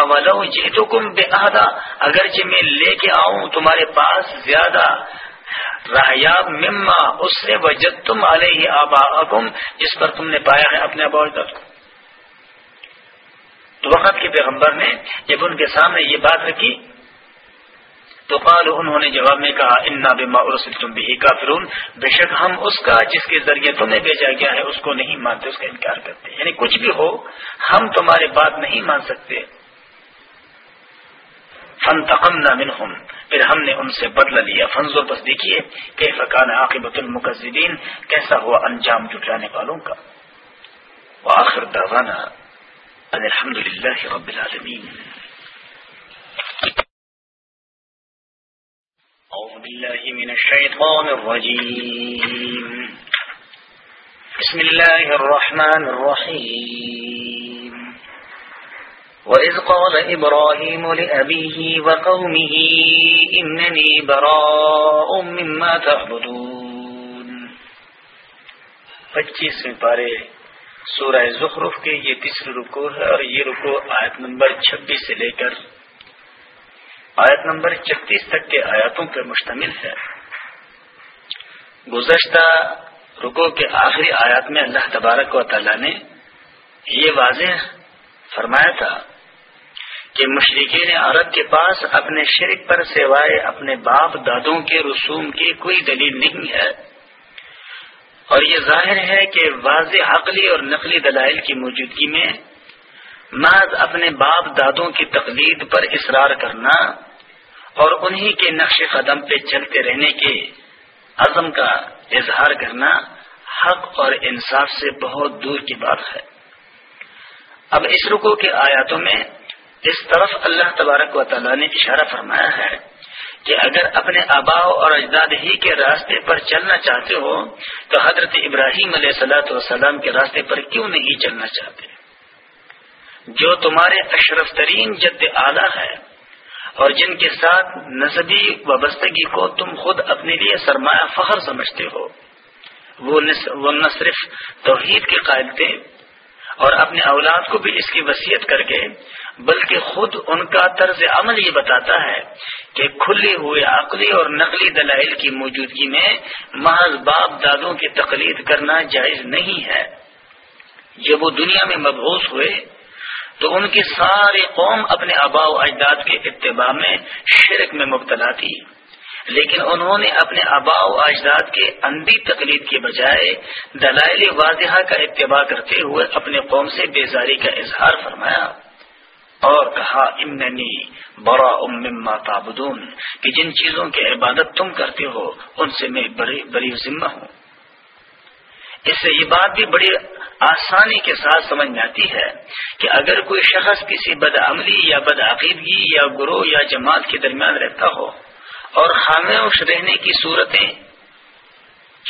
اولو جیتو کم بے احدا اگرچہ میں لے کے آؤں تمہارے پاس زیادہ رحیاب مما اس سے وجد تم علیہ آبا جس پر تم نے پایا ہے اپنے آبا کو۔ تو وقت کے پیغمبر نے جب ان کے سامنے یہ بات رکھی تو قال انہوں نے جواب میں کہا، انا بما ارسل تم بھی کافرون بے شک ہم اس کا، جس کے ذریعے تمہیں بھیجا گیا ہے، اس کو نہیں مانتے، اس کا انکار کرتے یعنی کچھ بھی ہو، ہم تمہارے بات نہیں مان سکتے۔ فن تقم نہ پھر ہم نے ان سے بدلا لیا۔ فنزو بس دیکھیے کہ فقان عاقبت المقزدین کیسا ہوا انجام جٹانے والوں کا؟ وآخر دعوانا ان الحمد لله رب العالمين۔ أعوذ بالله من الشيطان الرجيم. بسم الله الرحمن الرحيم. وإذ قال إبراهيم لأبيه وقومه إنني براء مما تعبدون. پچیس میں پارے سورہ زخرف کے یہ تیسری رکو ہے اور یہ رکو آیت نمبر چھبیس سے لے کر آیت نمبر چتیس تک کے آیاتوں پر مشتمل ہے۔ گزشتہ رکو کے آخری آیات میں اللہ تبارک و تعالی نے یہ واضح فرمایا تھا کہ مشرقین عرب کے پاس اپنے شرک پر سوائے اپنے باپ دادوں کے رسوم کی کوئی دلیل نہیں ہے۔ اور یہ ظاہر ہے کہ واضح عقلی اور نقلی دلائل کی موجودگی میں محض اپنے باپ دادوں کی تقلید پر اصرار کرنا اور انہی کے نقش قدم پہ چلتے رہنے کے عزم کا اظہار کرنا حق اور انصاف سے بہت دور کی بات ہے۔ اب اس رکو کے آیاتوں میں اس طرف اللہ تبارک و تعالیٰ نے اشارہ فرمایا ہے کہ اگر اپنے آبا اور اجداد ہی کے راستے پر چلنا چاہتے ہو، تو حضرت ابراہیم علیہ صلاۃ والسلام کے راستے پر کیوں نہیں چلنا چاہتے؟ جو تمہارے اشرف ترین جد اعلیٰ ہے اور جن کے ساتھ نصبی وابستگی کو تم خود اپنے لیے سرمایہ فخر سمجھتے ہو، وہ نہ صرف توحید کے قائل تھے اور اپنے اولاد کو بھی اس کی وصیت کر کے، بلکہ خود ان کا طرز عمل یہ بتاتا ہے کہ کھلے ہوئے عقلی اور نقلی دلائل کی موجودگی میں محض باپ دادوں کی تقلید کرنا جائز نہیں ہے۔ جب وہ دنیا میں مبوس ہوئے تو ان کی ساری قوم اپنے آبا و اجداد کے اتباع میں شرک میں مبتلا تھی۔ لیکن انہوں نے اپنے آبا و اجداد کے اندھی تقلید کے بجائے دلائل واضحہ کا اتباع کرتے ہوئے اپنے قوم سے بیزاری کا اظہار فرمایا اور کہا امنی برا مما تعبدون کہ جن چیزوں کی عبادت تم کرتے ہو، ان سے میں بڑی بڑی ذمہ ہوں۔ اس سے یہ بات بھی بڑی آسانی کے ساتھ سمجھ میں آتی ہے کہ اگر کوئی شخص کسی بدعملی یا بدعقیدگی یا گروہ یا جماعت کے درمیان رہتا ہو اور خاموش رہنے کی صورتیں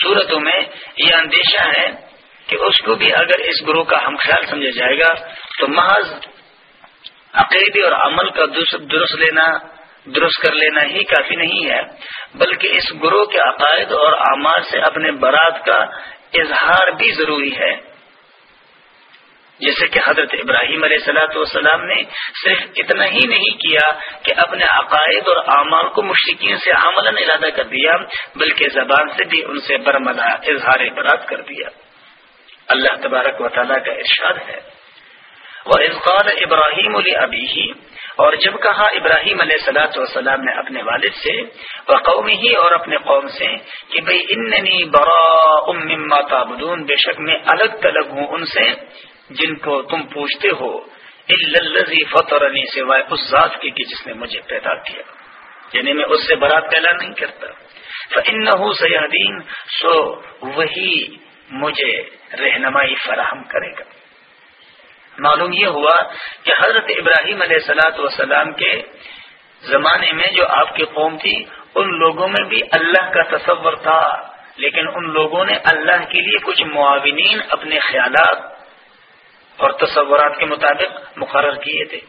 صورتوں میں یہ اندیشہ ہے کہ اس کو بھی اگر اس گروہ کا ہم خیال سمجھا جائے گا تو محض عقیدے اور عمل کا درست لینا درست کر لینا ہی کافی نہیں ہے، بلکہ اس گروہ کے عقائد اور اعمال سے اپنے برات کا اظہار بھی ضروری ہے۔ جیسے کہ حضرت ابراہیم علیہ سلاۃ والسلام نے صرف اتنا ہی نہیں کیا کہ اپنے عقائد اور اعمال کو مشرقین سے عمل ارادہ کر دیا، بلکہ زبان سے بھی ان سے برملا اظہار برات کر دیا۔ اللہ تبارک و تعالیٰ کا ارشاد ہے۔ وہ ازقال ابراہیم علی ابھی ہی اور جب کہا ابراہیم علیہ سلاۃ والسلام نے اپنے والد سے وہ قومی ہی اور اپنے قوم سے کہ بھئی اننی برا مما تعبدون، بے شک میں الگ تلگ ہوں ان سے۔ جن کو تم پوچھتے ہو الزی فطرنی سوائے اس ذات کی کہ جس نے مجھے پیدا کیا۔ یعنی میں اس سے برات پیدا نہیں کرتا۔ فن سیادین سو وہی مجھے رہنمائی فراہم کرے گا۔ معلوم یہ ہوا کہ حضرت ابراہیم علیہ سلاۃ وسلام کے زمانے میں جو آپ کی قوم تھی، ان لوگوں میں بھی اللہ کا تصور تھا۔ لیکن ان لوگوں نے اللہ کے لیے کچھ معاونین اپنے خیالات اور تصورات کے مطابق مقرر کیے تھے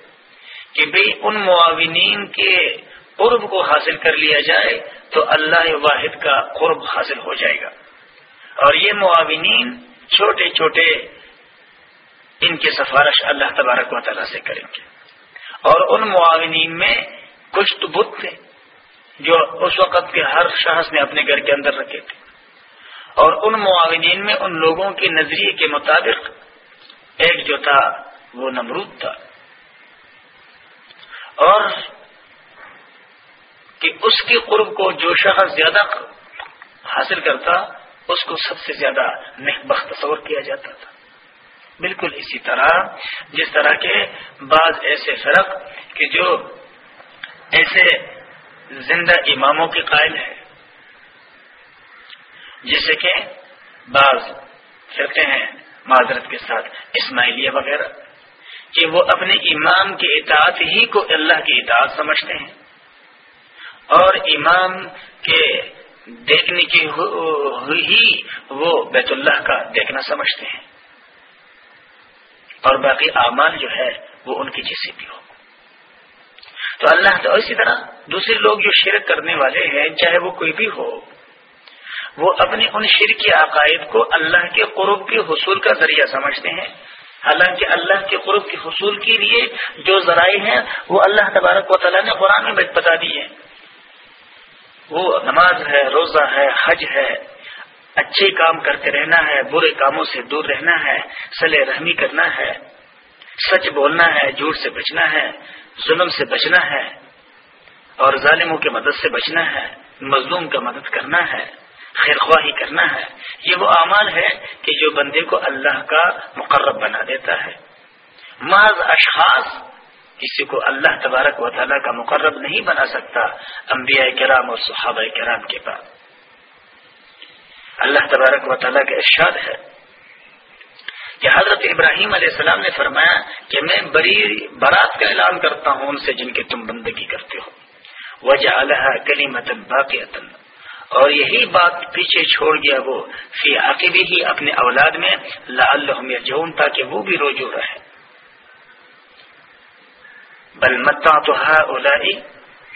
کہ بھئی ان معاونین کے قرب کو حاصل کر لیا جائے تو اللہ واحد کا قرب حاصل ہو جائے گا۔ اور یہ معاونین چھوٹے چھوٹے ان کی سفارش اللہ تبارک و تعالیٰ سے کریں گے۔ اور ان معاونین میں کچھ تو بت تھے جو اس وقت کے ہر شخص نے اپنے گھر کے اندر رکھے تھے۔ اور ان معاونین میں ان لوگوں کے نظریے کے مطابق ایک جو تھا وہ نمرود تھا۔ اور کہ اس کے قرب کو جو شخص زیادہ حاصل کرتا، اس کو سب سے زیادہ بخت تصور کیا جاتا تھا۔ بالکل اسی طرح، جس طرح کے بعض ایسے فرق کہ جو ایسے زندہ اماموں کے قائل ہے جیسے کہ بعض فرقے ہیں۔ معذرت کے ساتھ اسماعیلیہ وغیرہ، کہ وہ اپنے امام کے اطاعت ہی کو اللہ کی اطاعت سمجھتے ہیں۔ اور امام کے دیکھنے کی ہی وہ بیت اللہ کا دیکھنا سمجھتے ہیں۔ اور باقی اعمال جو ہے، وہ ان کی جیسی بھی ہو۔ تو اللہ تو اسی طرح دوسرے لوگ جو شرک کرنے والے ہیں، چاہے وہ کوئی بھی ہو وہ اپنے ان شرکی عقائد کو اللہ کے قرب کے حصول کا ذریعہ سمجھتے ہیں۔ حالانکہ اللہ کے قرب کے حصول کے لیے جو ذرائع ہیں، وہ اللہ تبارک و تعالیٰ نے قرآن میں بتا دی وہ نماز ہے، روزہ ہے، حج ہے۔ اچھے کام کرتے رہنا ہے، برے کاموں سے دور رہنا ہے سلے رحمی کرنا ہے۔ سچ بولنا ہے، جھوٹ سے بچنا ہے، ظلم سے بچنا ہے۔ اور ظالموں کی مدد سے بچنا ہے، مظلوم کا مدد کرنا ہے۔ خیرخواہی کرنا ہے، یہ وہ اعمال ہے کہ جو بندے کو اللہ کا مقرب بنا دیتا ہے۔ محض اشخاص کسی کو اللہ تبارک و تعالیٰ کا مقرب نہیں بنا سکتا، انبیاء کرام اور صحابہ کرام کے پاس۔ اللہ تبارک و تعالیٰ کا ارشاد ہے کہ حضرت ابراہیم علیہ السلام نے فرمایا کہ میں بری برات کا اعلان کرتا ہوں ان سے جن کے تم بندگی کرتے ہو۔ وجہ اللہ کلی متن باقی اور یہی بات پیچھے چھوڑ گیا وہ فی عقبی ہی اپنے اولاد میں لا اللہ جون تاکہ وہ بھی روجو رہے بل متا تو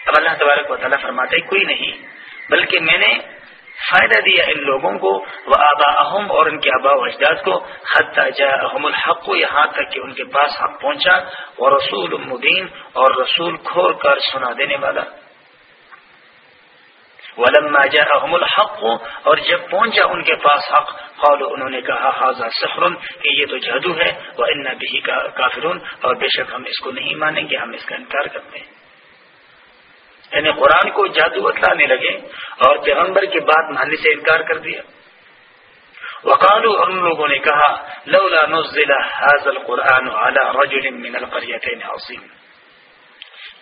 اب اللہ تبارک و تعالیٰ فرماتے کوئی نہیں، بلکہ میں نے فائدہ دیا ان لوگوں کو، وہ آبا اہم اور ان کے آبا و اجداد کو حد جا احم الحق کو یہاں تک کہ ان کے پاس حق پہنچا اور رسول مدین اور رسول کھور کر سنا دینے والا۔ ولما جا الحق، اور جب پہنچا ان کے پاس حق قالو انہوں نے کہا حاضہ سفر کہ یہ تو جادو ہے وہ ان بھی کافرون، اور بے شک ہم اس کو نہیں مانیں گے، ہم اس کا انکار کرتے ہیں. یعنی قرآن کو جادو بتلانے لگے، اور پیغمبر کی بات ماننے سے انکار کر دیا۔ وقالو اور ان لوگوں نے کہا، لولا نزل هذا القرآن على رجل من القريتين عظيم.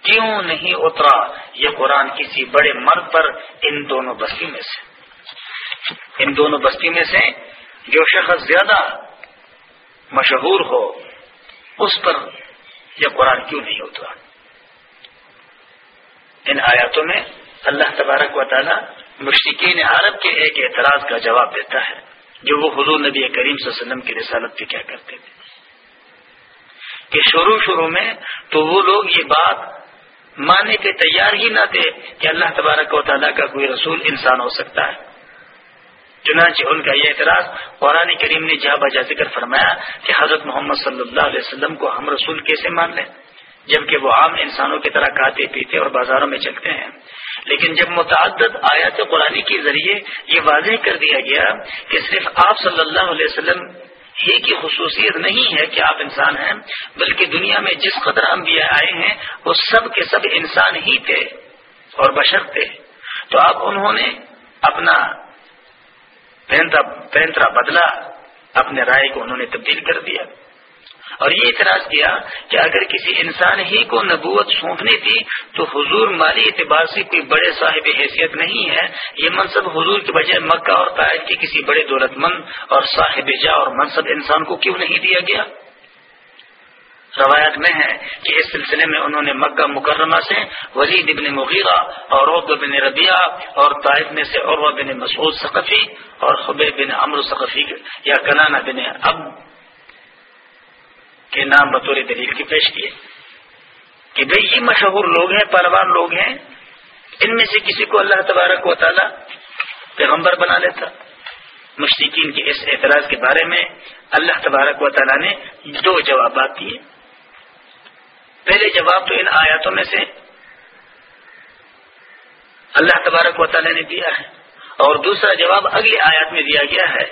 کیوں نہیں اترا؟ یہ قرآن کسی بڑے مرد پر ان دونوں بستی میں سے ان دونوں بستی میں سے جو شخص زیادہ مشہور ہو، اس پر یہ قرآن کیوں نہیں اترا؟ ان آیاتوں میں اللہ تبارک و تعالی مشرقین عرب کے ایک اعتراض کا جواب دیتا ہے، جو وہ حضور نبی کریم صلی اللہ علیہ وسلم کی رسالت پہ کیا کرتے تھے۔ کہ شروع شروع میں تو وہ لوگ یہ بات ماننے کے تیار ہی نہ تھے کہ اللہ تبارک و تعالیٰ کا کوئی رسول انسان ہو سکتا ہے۔ چنانچہ ان کا یہ اعتراض قرآن کریم نے جہاں بجا ذکر فرمایا کہ حضرت محمد صلی اللہ علیہ وسلم کو ہم رسول کیسے مان لیں؟ جبکہ وہ عام انسانوں کی طرح کھاتے پیتے اور بازاروں میں چلتے ہیں۔ لیکن جب متعدد آیات قرآن کے ذریعے یہ واضح کر دیا گیا کہ صرف آپ صلی اللہ علیہ وسلم ہی کی خصوصیت نہیں ہے کہ آپ انسان ہیں، بلکہ دنیا میں جس قدر انبیاء آئے ہیں، وہ سب کے سب انسان ہی تھے اور بشر تھے۔ تو اب انہوں نے اپنا پینترا بدلا اپنے رائے کو انہوں نے تبدیل کر دیا۔ اور یہ اعتراض کیا کہ اگر کسی انسان ہی کو نبوت سونپنی تھی تو حضور مالی اعتبار سے کوئی بڑے صاحب حیثیت نہیں ہے۔ یہ منصب حضور کے بجائے مکہ اور قائد کے کسی بڑے دولت مند اور صاحب جا اور منصب انسان کو کیوں نہیں دیا گیا؟ روایت میں ہے کہ اس سلسلے میں انہوں نے مکہ مکرمہ سے ولید ابن مغیرہ اور عرب بن ربیہ اور طائف میں سے عرو بن مسعود ثقفی اور خبے بن امر ثقفی یا کنانا بن اب کے نام بطور دلیل کی پیش کیے کہ بھئی یہ مشہور لوگ ہیں پروان لوگ ہیں، ان میں سے کسی کو اللہ تبارک و تعالی پیغمبر بنا لیتا۔ مشرقین کے اس اعتراض کے بارے میں اللہ تبارک و تعالیٰ نے دو جوابات دیے۔ پہلے جواب تو ان آیاتوں میں سے اللہ تبارک و تعالیٰ نے دیا ہے اور دوسرا جواب اگلی آیات میں دیا گیا ہے،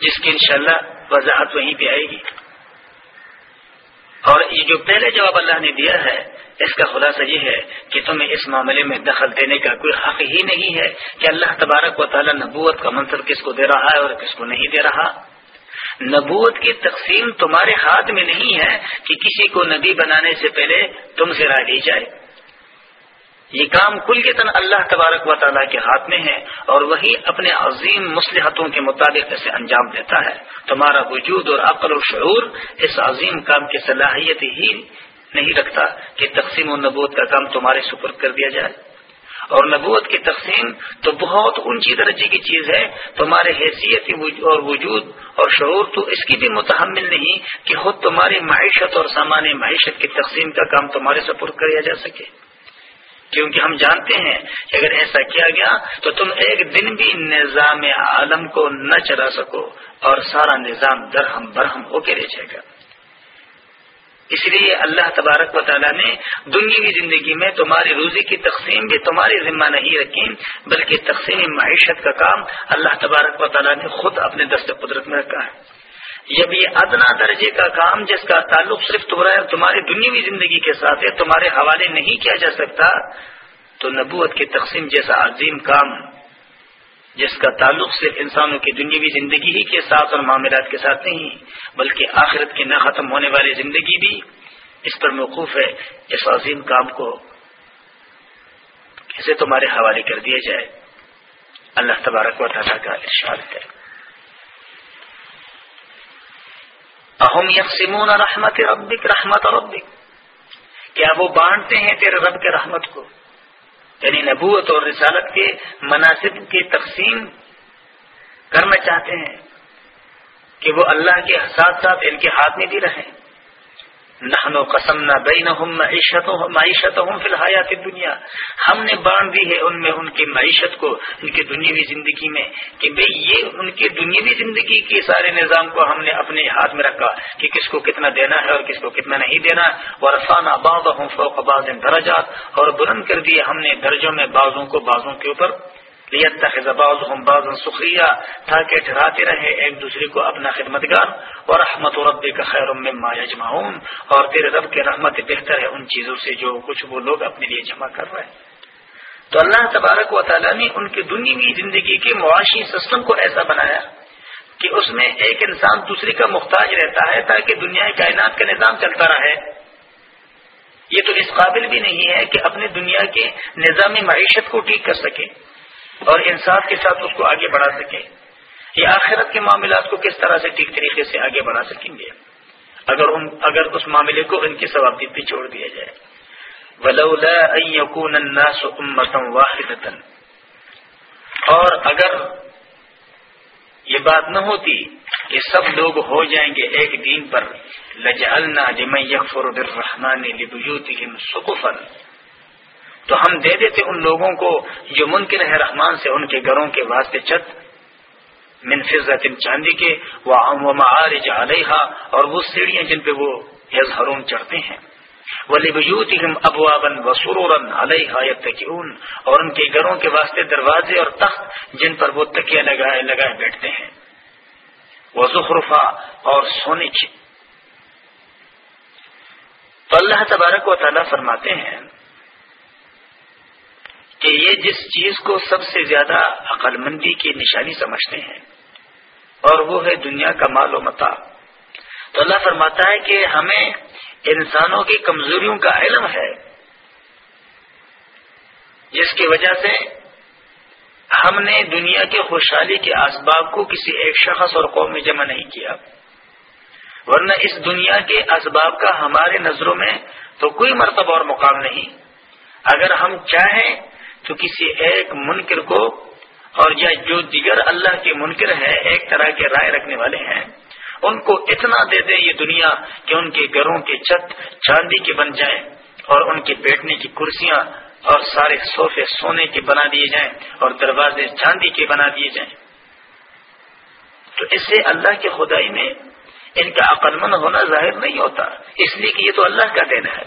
جس کی انشاءاللہ وضاحت وہیں پہ آئے گی۔ اور یہ جو پہلے جواب اللہ نے دیا ہے، اس کا خلاصہ یہ ہے کہ تمہیں اس معاملے میں دخل دینے کا کوئی حق ہی نہیں ہے کہ اللہ تبارک و تعالیٰ نبوت کا منصب کس کو دے رہا ہے اور کس کو نہیں دے رہا۔ نبوت کی تقسیم تمہارے ہاتھ میں نہیں ہے کہ کسی کو نبی بنانے سے پہلے تم سے رائے لی جائے۔ یہ کام کل کے تن اللہ تبارک و تعالیٰ کے ہاتھ میں ہے اور وہی اپنے عظیم مسلحتوں کے مطابق اسے انجام دیتا ہے۔ تمہارا وجود اور عقل و شعور اس عظیم کام کی صلاحیت ہی نہیں رکھتا کہ تقسیم و نبوت کا کام تمہارے سپر کر دیا جائے۔ اور نبوت کی تقسیم تو بہت اونچی درجے کی چیز ہے۔ تمہارے حیثیت اور وجود اور شعور تو اس کی بھی متحمل نہیں کہ خود تمہاری معیشت اور سامان معیشت کی تقسیم کا کام تمہارے سپر کیا جا سکے۔ کیونکہ ہم جانتے ہیں کہ اگر ایسا کیا گیا تو تم ایک دن بھی نظام عالم کو نہ چلا سکو اور سارا نظام درہم برہم ہو کے رہ جائے گا۔ اس لیے اللہ تبارک و تعالیٰ نے دنیاوی زندگی میں تمہاری روزی کی تقسیم بھی تمہاری ذمہ نہیں رکھی، بلکہ تقسیم معیشت کا کام اللہ تبارک و تعالیٰ نے خود اپنے دست قدرت میں رکھا ہے۔ جب یہ ادنا درجے کا کام جس کا تعلق صرف تمہارا تمہاری دنیاوی زندگی کے ساتھ ہے، تمہارے حوالے نہیں کیا جا سکتا، تو نبوت کی تقسیم جیسا عظیم کام، جس کا تعلق صرف انسانوں کی دنیاوی زندگی ہی کے ساتھ اور معاملات کے ساتھ نہیں، بلکہ آخرت کی نہ ختم ہونے والی زندگی بھی اس پر موقوف ہے، اس عظیم کام کو کیسے تمہارے حوالے کر دیا جائے؟ اللہ تبارک و تعالیٰ کا ارشاد ہے اہم یکسمون رحمت ربک رحمت ربک۔ کیا وہ بانٹتے ہیں تیرے رب کے رحمت کو؟ یعنی نبوت اور رسالت کے مناسب کی تقسیم کرنا چاہتے ہیں کہ وہ اللہ کے ساتھ ساتھ ان کے ہاتھ میں بھی رہیں۔ نحن قسم نہ بین معیشت معیشت ہوں فی الحال دنیا ہم نے بانٹ دی ہے ان میں ان کی معیشت کو، ان کی دنیاوی زندگی میں، کہ بھئی یہ ان کی دنیاوی زندگی کے سارے نظام کو ہم نے اپنے ہاتھ میں رکھا کہ کس کو کتنا دینا ہے اور کس کو کتنا نہیں دینا۔ ورفانہ باغ ہوں فوق باز درجات اور بلند کر دیے ہم نے درجوں میں بازوں کو بازوں کے اوپر۔ سخریہ تاکہ ٹھہراتے رہے ایک دوسرے کو اپنا خدمتگار اور رحمت و رب کا خیر ما یجمعون اور تیرے رب کے رحمت بہتر ہے ان چیزوں سے جو کچھ وہ لوگ اپنے لیے جمع کر رہے ہیں۔ تو اللہ تبارک و تعالیٰ نے ان کی دنیا زندگی کے معاشی سسٹم کو ایسا بنایا کہ اس میں ایک انسان دوسرے کا محتاج رہتا ہے تاکہ دنیا کائنات کا نظام چلتا رہے۔ یہ تو اس قابل بھی نہیں ہے کہ اپنے دنیا کے نظام معیشت کو ٹھیک کر سکے۔ اور انصاف کے ساتھ اس کو آگے بڑھا سکیں۔ یہ آخرت کے معاملات کو کس طرح سے ٹھیک طریقے سے آگے بڑھا سکیں گے؟ اگر ان اگر اس معاملے کو ان کی ثوابی پہ چھوڑ دیا جائے۔ الناس واحد اور اگر یہ بات نہ ہوتی کہ سب لوگ ہو جائیں گے ایک دین پر، لجعلنا لمن يكفر بالرحمن لبيوتهم سقفا۔ تو ہم دے دیتے ان لوگوں کو جو ممکن ہے رحمان سے ان کے گھروں کے واسطے چت منفظ چاندی کے وہ معارج علیہ اور وہ سیڑھیاں جن پہ وہ یزہرون چڑھتے ہیں۔ ابوابن و سرورن علیہ تکیون اور ان کے گھروں کے واسطے دروازے اور تخت جن پر وہ تکیہ لگائے لگائے بیٹھتے ہیں۔ وہ زخرفا، اور سونے کی تو اللہ تبارک و تعالیٰ فرماتے ہیں کہ یہ جس چیز کو سب سے زیادہ عقل مندی کی نشانی سمجھتے ہیں، اور وہ ہے دنیا کا مال و متا۔ تو اللہ فرماتا ہے کہ ہمیں انسانوں کی کمزوریوں کا علم ہے، جس کی وجہ سے ہم نے دنیا کے خوشحالی کے اسباب کو کسی ایک شخص اور قوم میں جمع نہیں کیا۔ ورنہ اس دنیا کے اسباب کا ہمارے نظروں میں تو کوئی مرتبہ اور مقام نہیں۔ اگر ہم چاہیں تو کسی ایک منکر کو اور یا جو دیگر اللہ کے منکر ہے ایک طرح کے رائے رکھنے والے ہیں، ان کو اتنا دے دے یہ دنیا کہ ان کے گھروں کے چھت چاندی کے بن جائیں اور ان کے بیٹھنے کی کرسیاں اور سارے صوفے سونے کے بنا دیے جائیں اور دروازے چاندی کے بنا دیے جائیں۔ تو اس سے اللہ کے خدائی میں ان کا عقل مند ہونا ظاہر نہیں ہوتا، اس لیے کہ یہ تو اللہ کا دینا ہے۔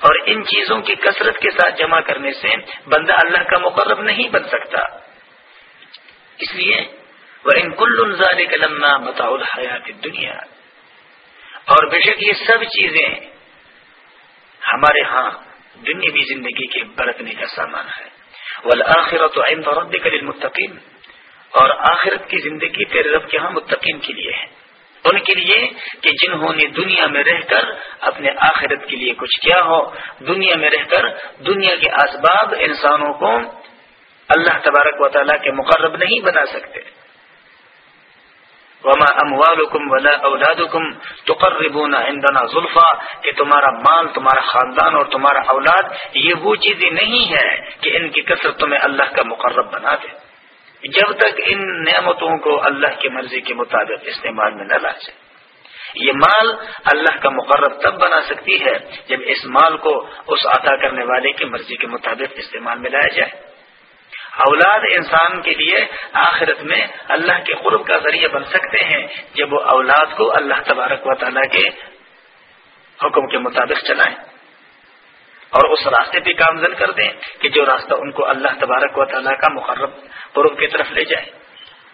اور ان چیزوں کی کثرت کے ساتھ جمع کرنے سے بندہ اللہ کا مقرب نہیں بن سکتا۔ اس لیے وہ ان کل کے لما بتاؤ الحیات دنیا اور بے شک یہ سب چیزیں ہمارے ہاں دنیاوی زندگی کے برتنے کا سامان ہے۔ والآخرت عند ربک للمتقین اور آخرت کی زندگی تیرے رب کے ہاں متقین کے لیے ہے۔ ان کے لیے کہ جنہوں نے دنیا میں رہ کر اپنے آخرت کے لیے کچھ کیا ہو، دنیا میں رہ کر دنیا کے اسباب انسانوں کو اللہ تبارک و تعالیٰ کے مقرب نہیں بنا سکتے۔ وما اموالکم ولا اولادکم تقربون عندنا زلفا کہ تمہارا مال، تمہارا خاندان اور تمہارا اولاد یہ وہ چیزیں نہیں ہے کہ ان کی کثرت تمہیں اللہ کا مقرب بنا دے۔ جب تک ان نعمتوں کو اللہ کی مرضی کے مطابق استعمال میں نہ لا جائے۔ یہ مال اللہ کا مقرب تب بنا سکتی ہے جب اس مال کو اس عطا کرنے والے کی مرضی کے مطابق استعمال میں لایا جائے۔ اولاد انسان کے لیے آخرت میں اللہ کے قرب کا ذریعہ بن سکتے ہیں جب وہ اولاد کو اللہ تبارک و تعالیٰ کے حکم کے مطابق چلائیں۔ اور اس راستے پہ کامزن کر دیں کہ جو راستہ ان کو اللہ تبارک و تعالیٰ کا مقرب قرب کی طرف لے جائے۔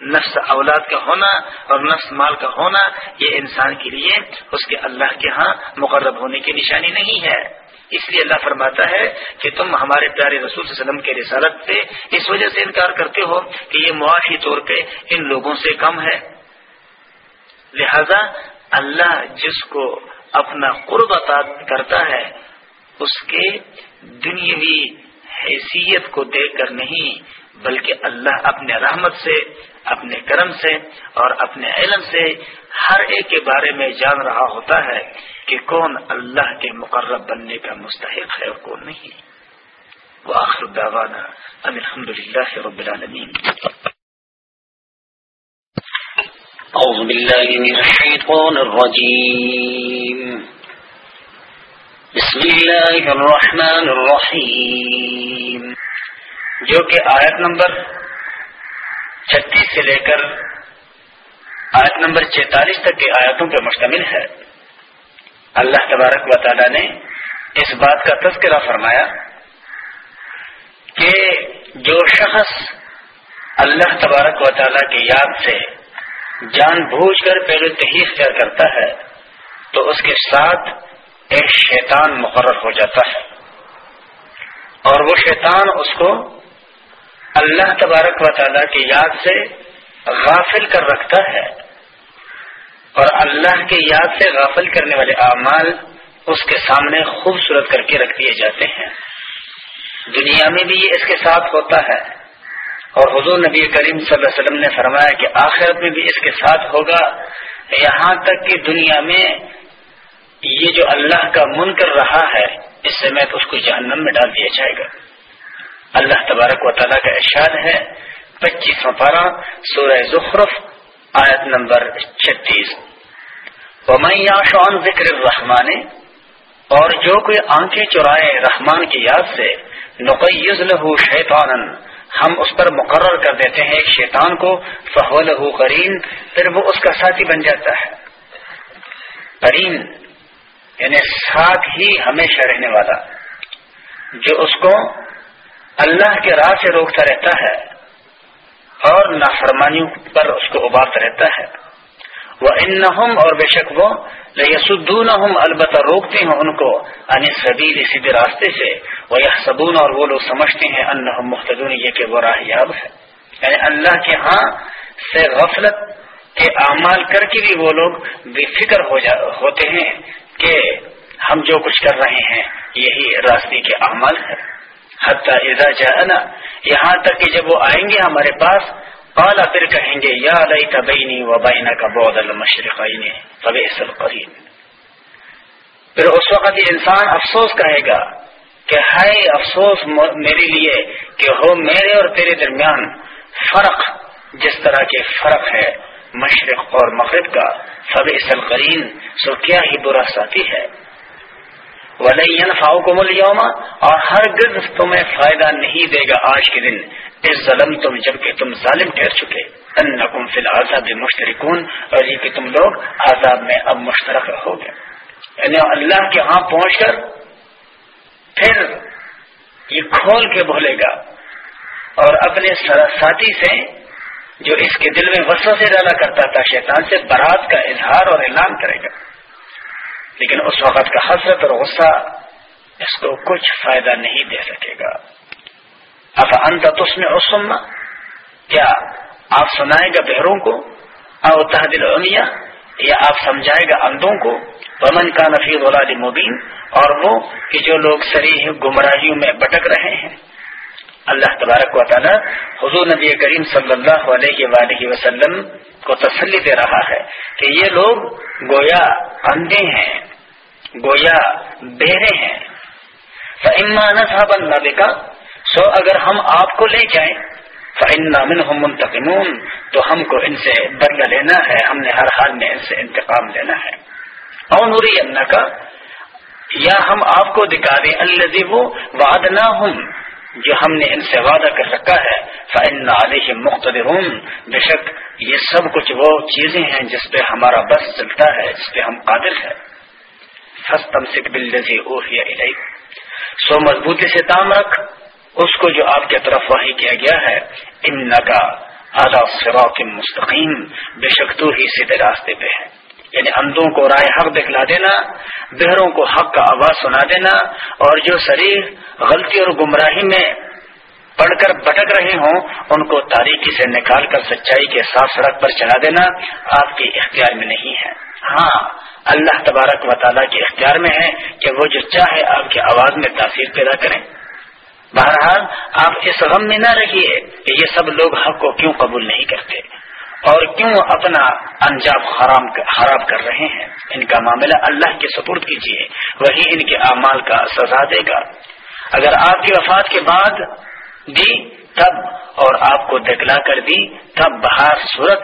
نفس اولاد کا ہونا اور نفس مال کا ہونا، یہ انسان کے لیے اس کے اللہ کے ہاں مقرب ہونے کی نشانی نہیں ہے۔ اس لیے اللہ فرماتا ہے کہ تم ہمارے پیارے رسول صلی اللہ علیہ وسلم کے رسالت سے اس وجہ سے انکار کرتے ہو کہ یہ معاشی طور پہ ان لوگوں سے کم ہے۔ لہذا اللہ جس کو اپنا قرب عطا کرتا ہے اس کے دنیاوی حیثیت کو دیکھ کر نہیں، بلکہ اللہ اپنے رحمت سے، اپنے کرم سے اور اپنے علم سے ہر ایک کے بارے میں جان رہا ہوتا ہے کہ کون اللہ کے مقرب بننے کا مستحق ہے اور کون نہیں۔ وہ آخر داوانا الحمد للہ رب العالمین۔ أعوذ بالله من الشيطان الرجيم بسم الله الرحمن الرحيم جو کہ آیت نمبر چھتیس سے لے کر آیت نمبر چینتالیس تک کے آیتوں پر مشتمل ہے۔ اللہ تبارک و تعالی نے اس بات کا تذکرہ فرمایا کہ جو شخص اللہ تبارک و تعالی کی یاد سے جان بوجھ کر پہلے تحیف کیا کرتا ہے تو اس کے ساتھ ایک شیطان مقرر ہو جاتا ہے۔ اور وہ شیطان اس کو اللہ تبارک و تعالی کی یاد سے غافل کر رکھتا ہے۔ اور اللہ کے یاد سے غافل کرنے والے اعمال اس کے سامنے خوبصورت کر کے رکھ دیے جاتے ہیں۔ دنیا میں بھی یہ اس کے ساتھ ہوتا ہے۔ اور حضور نبی کریم صلی اللہ علیہ وسلم نے فرمایا کہ آخرت میں بھی اس کے ساتھ ہوگا۔ یہاں تک کہ دنیا میں یہ جو اللہ کا من کر رہا ہے، اس سے میں تو اس کو جہنم میں ڈال دیا جائے گا۔ اللہ تبارک و تعالیٰ کا ارشاد ہے پچیسواں پارہ سورہ زخرف، آیت نمبر چھتیس۔ ذکر الرحمان اور جو کوئی آنکھیں چرائے رحمان کی یاد سے نقیز لہو شیطان ہم اس پر مقرر کر دیتے ہیں ایک شیطان کو، فہو لہو قرین پھر وہ اس کا ساتھی بن جاتا ہے۔ قرین یعنی ساتھ ہی ہمیشہ رہنے والا، جو اس کو اللہ کے راہ سے روکتا رہتا ہے اور نافرمانیوں پر اس کو ابارتا رہتا ہے۔ وہ ان اور بے شک وہ یسدون البتہ روکتے ہیں ان کو ان سبیل سیدھے راستے سے۔ وہ یہ صبون اور وہ لوگ سمجھتے ہیں ان محتدون یہ کہ وہ راہیاب ہے۔ یعنی اللہ کے ہاں سے غفلت کے اعمال کر کے بھی وہ لوگ بے فکر ہو جا ہوتے ہیں کہ ہم جو کچھ کر رہے ہیں، یہی راستے کے اعمال ہے حتیٰ اذا جانا یہاں تک کہ جب وہ آئیں گے ہمارے پاس قالا پھر کہیں گے، یا لیت بینی و بینا کا بود المشرقین، فبئس القرین۔ پھر اس وقت یہ انسان افسوس کہے گا کہ ہائے افسوس میرے لیے کہ ہو میرے اور تیرے درمیان فرق، جس طرح کے فرق ہے۔ مشرق اور مغرب کا فب القرین، سو کیا ہی برا ساتھی ہے۔ ولین فاؤ کو مل اور ہر گز تمہیں فائدہ نہیں دے گا آج کے دن۔ اس ظلم تم جبکہ تم ظالم ٹھہر چکے۔ ان نقم فی الحال مشترکون اور یہ کہ تم لوگ آزاد میں اب مشترک رہو گے۔ یعنی اللہ کے ہاں پہنچ کر پھر یہ کھول کے بولے گا۔ اور اپنے ساتھی سے جو اس کے دل میں وسو سے ڈالا کرتا تھا، شیطان سے برات کا اظہار اور اعلان کرے گا۔ لیکن اس وقت کا حسرت اور غصہ اس کو کچھ فائدہ نہیں دے سکے گا۔ اف انت تس میں سننا کیا آپ سنائے گا بہروں کو؟ او تحدل عمیا یا آپ سمجھائے گا اندوں کو؟ پمن کا نفی غلال مبین؟ اور وہ کہ جو لوگ سریح گمراہیوں میں بٹک رہے ہیں۔ اللہ تبارک و تعالی حضور نبی کریم صلی اللہ علیہ وآلہ وسلم کو تسلی دے رہا ہے کہ یہ لوگ گویا اندھے ہیں، گویا بہرے ہیں۔ فعمان صاحب اللہ کا سو اگر ہم آپ کو لے جائیں فن ہم منتقمون۔ تو ہم کو ان سے بدلہ لینا ہے، ہم نے ہر حال میں ان سے انتقام لینا ہے۔ اور نوری اللہ کا یا ہم آپ کو دکھا دیں اللہ وہ نہ ہوں جو ہم نے ان سے وعدہ کر رکھا ہے فن علیہ مختلف بے شک یہ سب کچھ وہ چیزیں ہیں جس پہ ہمارا بس چلتا ہے، جس پہ ہم قادر ہے سکھ سو مضبوطی سے تام رکھ۔ اس کو جو آپ کی طرف واہی کیا گیا ہے ان کا اعلیٰ سراق مستقیم بے شک تو ہی سیدھے راستے پہ ہے۔ یعنی اندوں کو رائے حق دکھلا دینا، بہروں کو حق کا آواز سنا دینا، اور جو شریر غلطی اور گمراہی میں پڑھ کر بھٹک رہے ہوں، ان کو تاریخی سے نکال کر سچائی کے صاف سڑک پر چلا دینا آپ کے اختیار میں نہیں ہے۔ ہاں اللہ تبارک و تعالیٰ کے اختیار میں ہے کہ وہ جو چاہے آپ کی آواز میں تاثیر پیدا کریں۔ بہرحال، آپ اس غم میں نہ رہیے کہ یہ سب لوگ حق کو کیوں قبول نہیں کرتے اور کیوں اپنا انجام خراب کر رہے ہیں۔ ان کا معاملہ اللہ کے سپرد کیجیے وہی ان کے اعمال کا سزا دے گا۔ اگر آپ کی وفات کے بعد دی تب اور آپ کو دکھلا کر دی، تب بہار صورت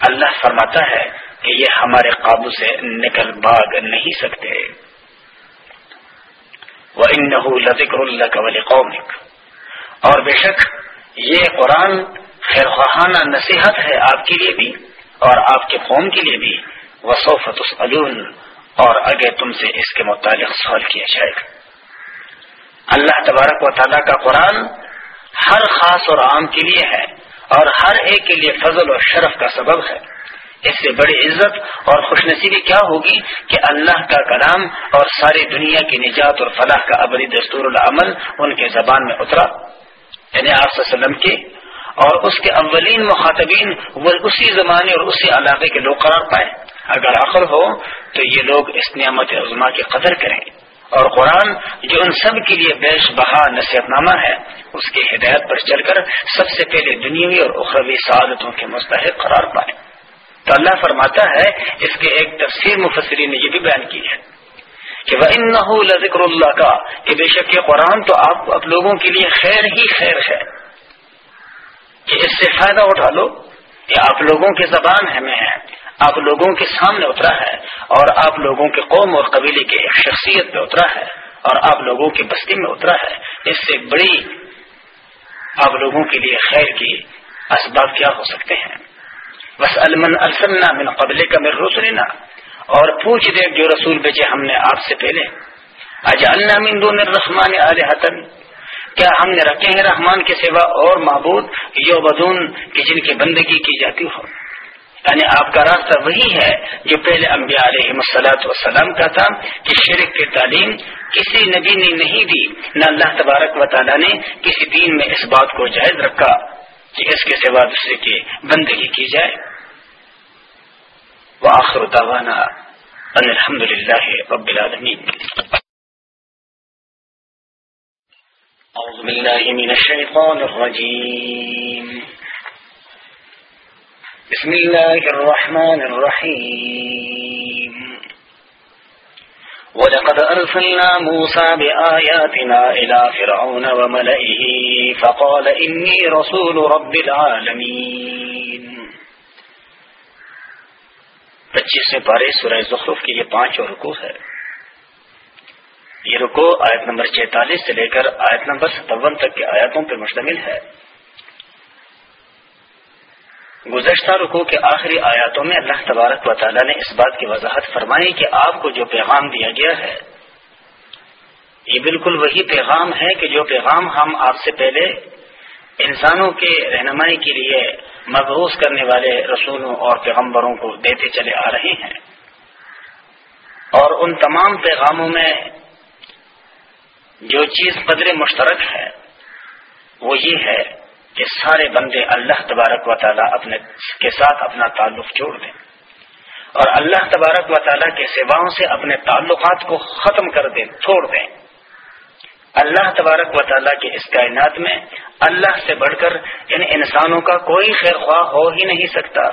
اللہ فرماتا ہے کہ یہ ہمارے قابو سے نکل بھاگ نہیں سکتے۔ وہ ان لذکر اللہ تبارک و تعالیٰ کا قرآن ہر خاص اور عام کے لیے ہے اور ہر ایک کے لیے فضل اور شرف کا سبب ہے۔ اس سے بڑی عزت اور خوش نصیبی کیا ہوگی کہ اللہ کا کلام اور ساری دنیا کی نجات اور فلاح کا ابری دستور العمل ان کے زبان میں اترا۔ یعنی آپ وسلم کے اور اس کے اولین مخاطبین وہ اسی زمانے اور اسی علاقے کے لوگ قرار پائے۔ اگر عقل ہو تو یہ لوگ اس نعمت عظما کی قدر کریں۔ اور قرآن جو ان سب کے لیے بیش بہا نصیحت نامہ ہے، اس کی ہدایت پر چل کر سب سے پہلے دنیاوی اور اخروی سعادتوں کے مستحق قرار پائے۔ تو اللہ فرماتا ہے، اس کے ایک تفسیر مفسرین نے یہ بھی بیان کی ہے کہ وہ ان ذکر اللہ کا کہ بے شک یہ قرآن تو آپ اب لوگوں کے لیے خیر ہی خیر ہے۔ کہ اس سے فائدہ اٹھا لو، کہ آپ لوگوں کی زبان ہے میں ہے۔ آپ لوگوں کے سامنے اترا ہے اور آپ لوگوں کے قوم اور قبیلے کے ایک شخصیت پہ اترا ہے اور آپ لوگوں کی بستی میں اترا ہے۔ اس سے بڑی آپ لوگوں کے لیے خیر کی اسباب کیا ہو سکتے ہیں؟ بس المن السلنا من قبل کا میرے رسولنا اور پوچھ دے جو رسول بیچے ہم نے آپ سے پہلے۔ اجا من دون الرحمن آلہتن کیا ہم نے رکھے ہیں رحمان کے سوا اور معبود؟ یو بدون کہ جن کی بندگی کی جاتی ہو۔ یعنی آپ کا راستہ وہی ہے جو پہلے انبیاء علیہ مسلاط وسلام کا تھا کہ شرک کی تعلیم کسی نبی نے نہیں دی، نہ اللہ تبارک و تعالیٰ نے کسی دین میں اس بات کو جائز رکھا کہ اس کے سوا دوسرے کی بندگی کی جائے۔ وآخر دعوانا ان الحمد للہ رب العالمین۔ أعوذ بالله من الشيطان الرجيم بسم الله الرحمن الرحيم. ولقد أرسلنا موسى بآياتنا إلى فرعون وملئه، فقال إني رسول رب العالمين. پچیس سے پارے سورہ زخرف کے یہ پانچ رکو ہے. یہ رکو آیت نمبر چینتالیس سے لے کر آیت نمبر ستون تک کے آیاتوں پر مشتمل ہے. گزشتہ رکو کے آخری آیاتوں میں اللہ تبارک و تعالیٰ نے اس بات کی وضاحت فرمائی کہ آپ کو جو پیغام دیا گیا ہے، یہ بالکل وہی پیغام ہے کہ جو پیغام ہم آپ سے پہلے انسانوں کے رہنمائی کے لیے مبوس کرنے والے رسولوں اور پیغمبروں کو دیتے چلے آ رہے ہیں۔ اور ان تمام پیغاموں میں جو چیز قدر مشترک ہے، وہ یہ ہے کہ سارے بندے اللہ تبارک و تعالیٰ اپنے کے ساتھ اپنا تعلق جوڑ دیں اور اللہ تبارک و تعالیٰ کے سیواؤں سے اپنے تعلقات کو ختم کر دیں، چھوڑ دیں۔ اللہ تبارک و تعالیٰ کے اس کائنات میں اللہ سے بڑھ کر ان انسانوں کا کوئی خیر خواہ ہو ہی نہیں سکتا۔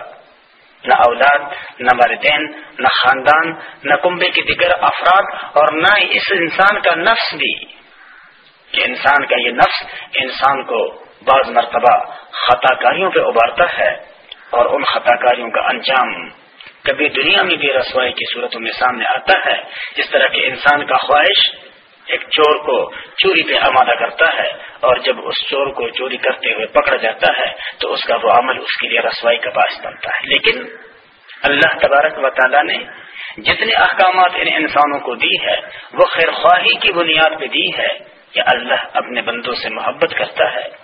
نہ اولاد، نہ والدین، نہ خاندان، نہ کنبے کے دیگر افراد اور نہ اس انسان کا نفس بھی۔ کہ انسان کا یہ نفس انسان کو بعض مرتبہ خطا کاریوں پہ ابھارتا ہے اور ان خطا کاریوں کا انجام کبھی دنیا میں بھی رسوائی کی صورتوں میں سامنے آتا ہے۔ جس طرح کے انسان کا خواہش ایک چور کو چوری پہ آمادہ کرتا ہے اور جب اس چور کو چوری کرتے ہوئے پکڑا جاتا ہے تو اس کا وہ عمل اس کے لیے رسوائی کا باعث بنتا ہے۔ لیکن اللہ تبارک و تعالیٰ نے جتنے احکامات ان انسانوں کو دی ہے، وہ خیر خواہی کی بنیاد پہ دی ہے کہ اللہ اپنے بندوں سے محبت کرتا ہے۔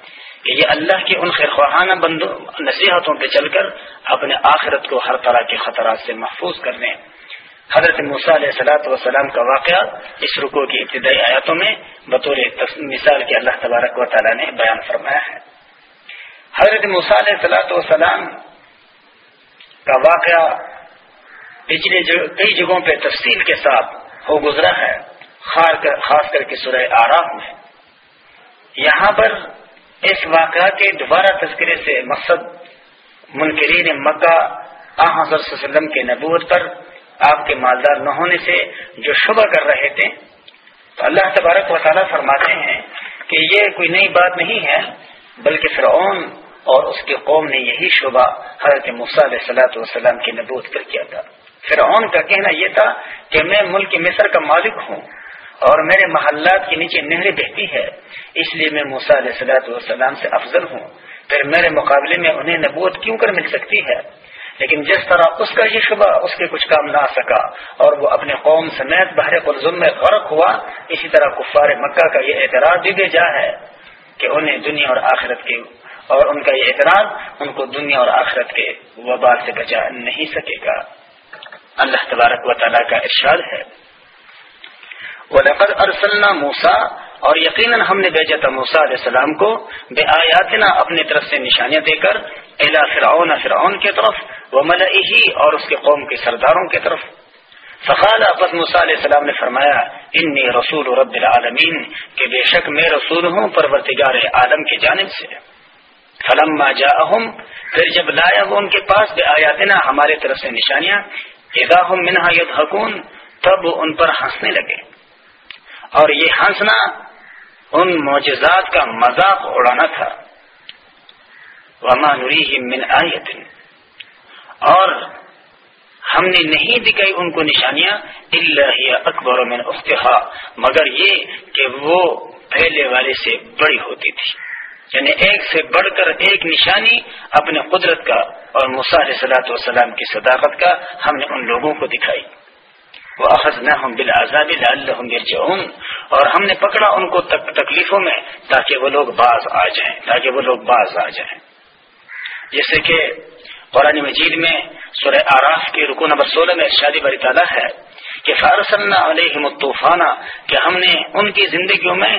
کہ یہ اللہ کی ان خیر خواہانہ بندوں نصیحتوں پہ چل کر اپنے آخرت کو ہر طرح کے خطرات سے محفوظ کر لیں۔ حضرت علیہ سلاۃ وسلام کا واقعہ اس رکو کی ابتدائی آیاتوں میں بطور مثال کے اللہ تبارک و تعالیٰ نے بیان فرمایا ہے۔ حضرت علیہ سلاۃ وسلام کا واقعہ پچھلے کئی جگہوں پہ تفصیل کے ساتھ ہو گزرا ہے خاص کر کے سورہ آرام میں۔ یہاں پر اس واقعہ کے دوبارہ تذکرے سے مقصد منکرین مکہ آ حضرت وسلم کے نبوت پر آپ کے مالدار نہ ہونے سے جو شبہ کر رہے تھے، تو اللہ تبارک و تعالیٰ فرماتے ہیں کہ یہ کوئی نئی بات نہیں ہے، بلکہ فرعون اور اس کے قوم نے یہی شبہ حضرت علیہ صلاحت والسلام کی نبوت پر کیا تھا۔ فرعون کا کہنا یہ تھا کہ میں ملک مصر کا مالک ہوں۔ اور میرے محلات کے نیچے نہریں بہتی ہے اس لیے میں موسا علیہ صلاحت والسلام سے افضل ہوں۔ پھر میرے مقابلے میں انہیں نبوت کیوں کر مل سکتی ہے؟ لیکن جس طرح اس کا یہ شبہ اس کے کچھ کام نہ آ سکا اور وہ اپنے قوم سمیت بحر قلزم میں غرق ہوا، اسی طرح کفار مکہ کا یہ اعتراض بھی بے جا ہے کہ انہیں دنیا اور آخرت کے اور ان کا یہ اعتراض ان کو دنیا اور آخرت کے وبال سے بچا نہیں سکے گا۔ اللہ تبارک و تعالیٰ کا ارشاد ہے۔ وَلَقَدْ أَرْسَلْنَا مُوسَى اور یقیناً ہم نے بھیجا تھا موسا علیہ السلام کو بے آیاتنا اپنی طرف سے نشانیاں دے کر الا فرعون فرعون کی طرف وہ ملئی اور اس کے قوم کے سرداروں کی طرف۔ فقال ابس موسا علیہ السلام نے فرمایا، انی رسول رب العالمین، کہ بے شک میں رسول ہوں پرورتگار عالم کی جانب سے۔ فلم جا پھر جب لایا وہ ان کے پاس بے آیاتنا ہمارے طرف سے نشانیاں ادا ہم منہا یدحکون تب وہ ان پر ہنسنے لگے۔ اور یہ ہنسنا ان معجزات کا مذاق اڑانا تھا۔ وما نوری من آیت اور ہم نے نہیں دکھائی ان کو نشانیاں اللہ اکبر من اختہا مگر یہ کہ وہ پہلے والے سے بڑی ہوتی تھی۔ یعنی ایک سے بڑھ کر ایک نشانی اپنے قدرت کا اور مصع صلاحت وسلام کی صداقت کا ہم نے ان لوگوں کو دکھائی۔ وہ اخذ نہ ہم بالآزاد اللہ اور ہم نے پکڑا ان کو تکلیفوں میں تاکہ وہ لوگ باز آ جائیں، تاکہ وہ لوگ باز آ جائیں۔ جیسے کہ قرآن مجید میں سورہ آراف کے رکو نمبر سولہ میں شادی بری تعالیٰ ہے کہ فارسلنا علیہ الطوفانہ کہ ہم نے ان کی زندگیوں میں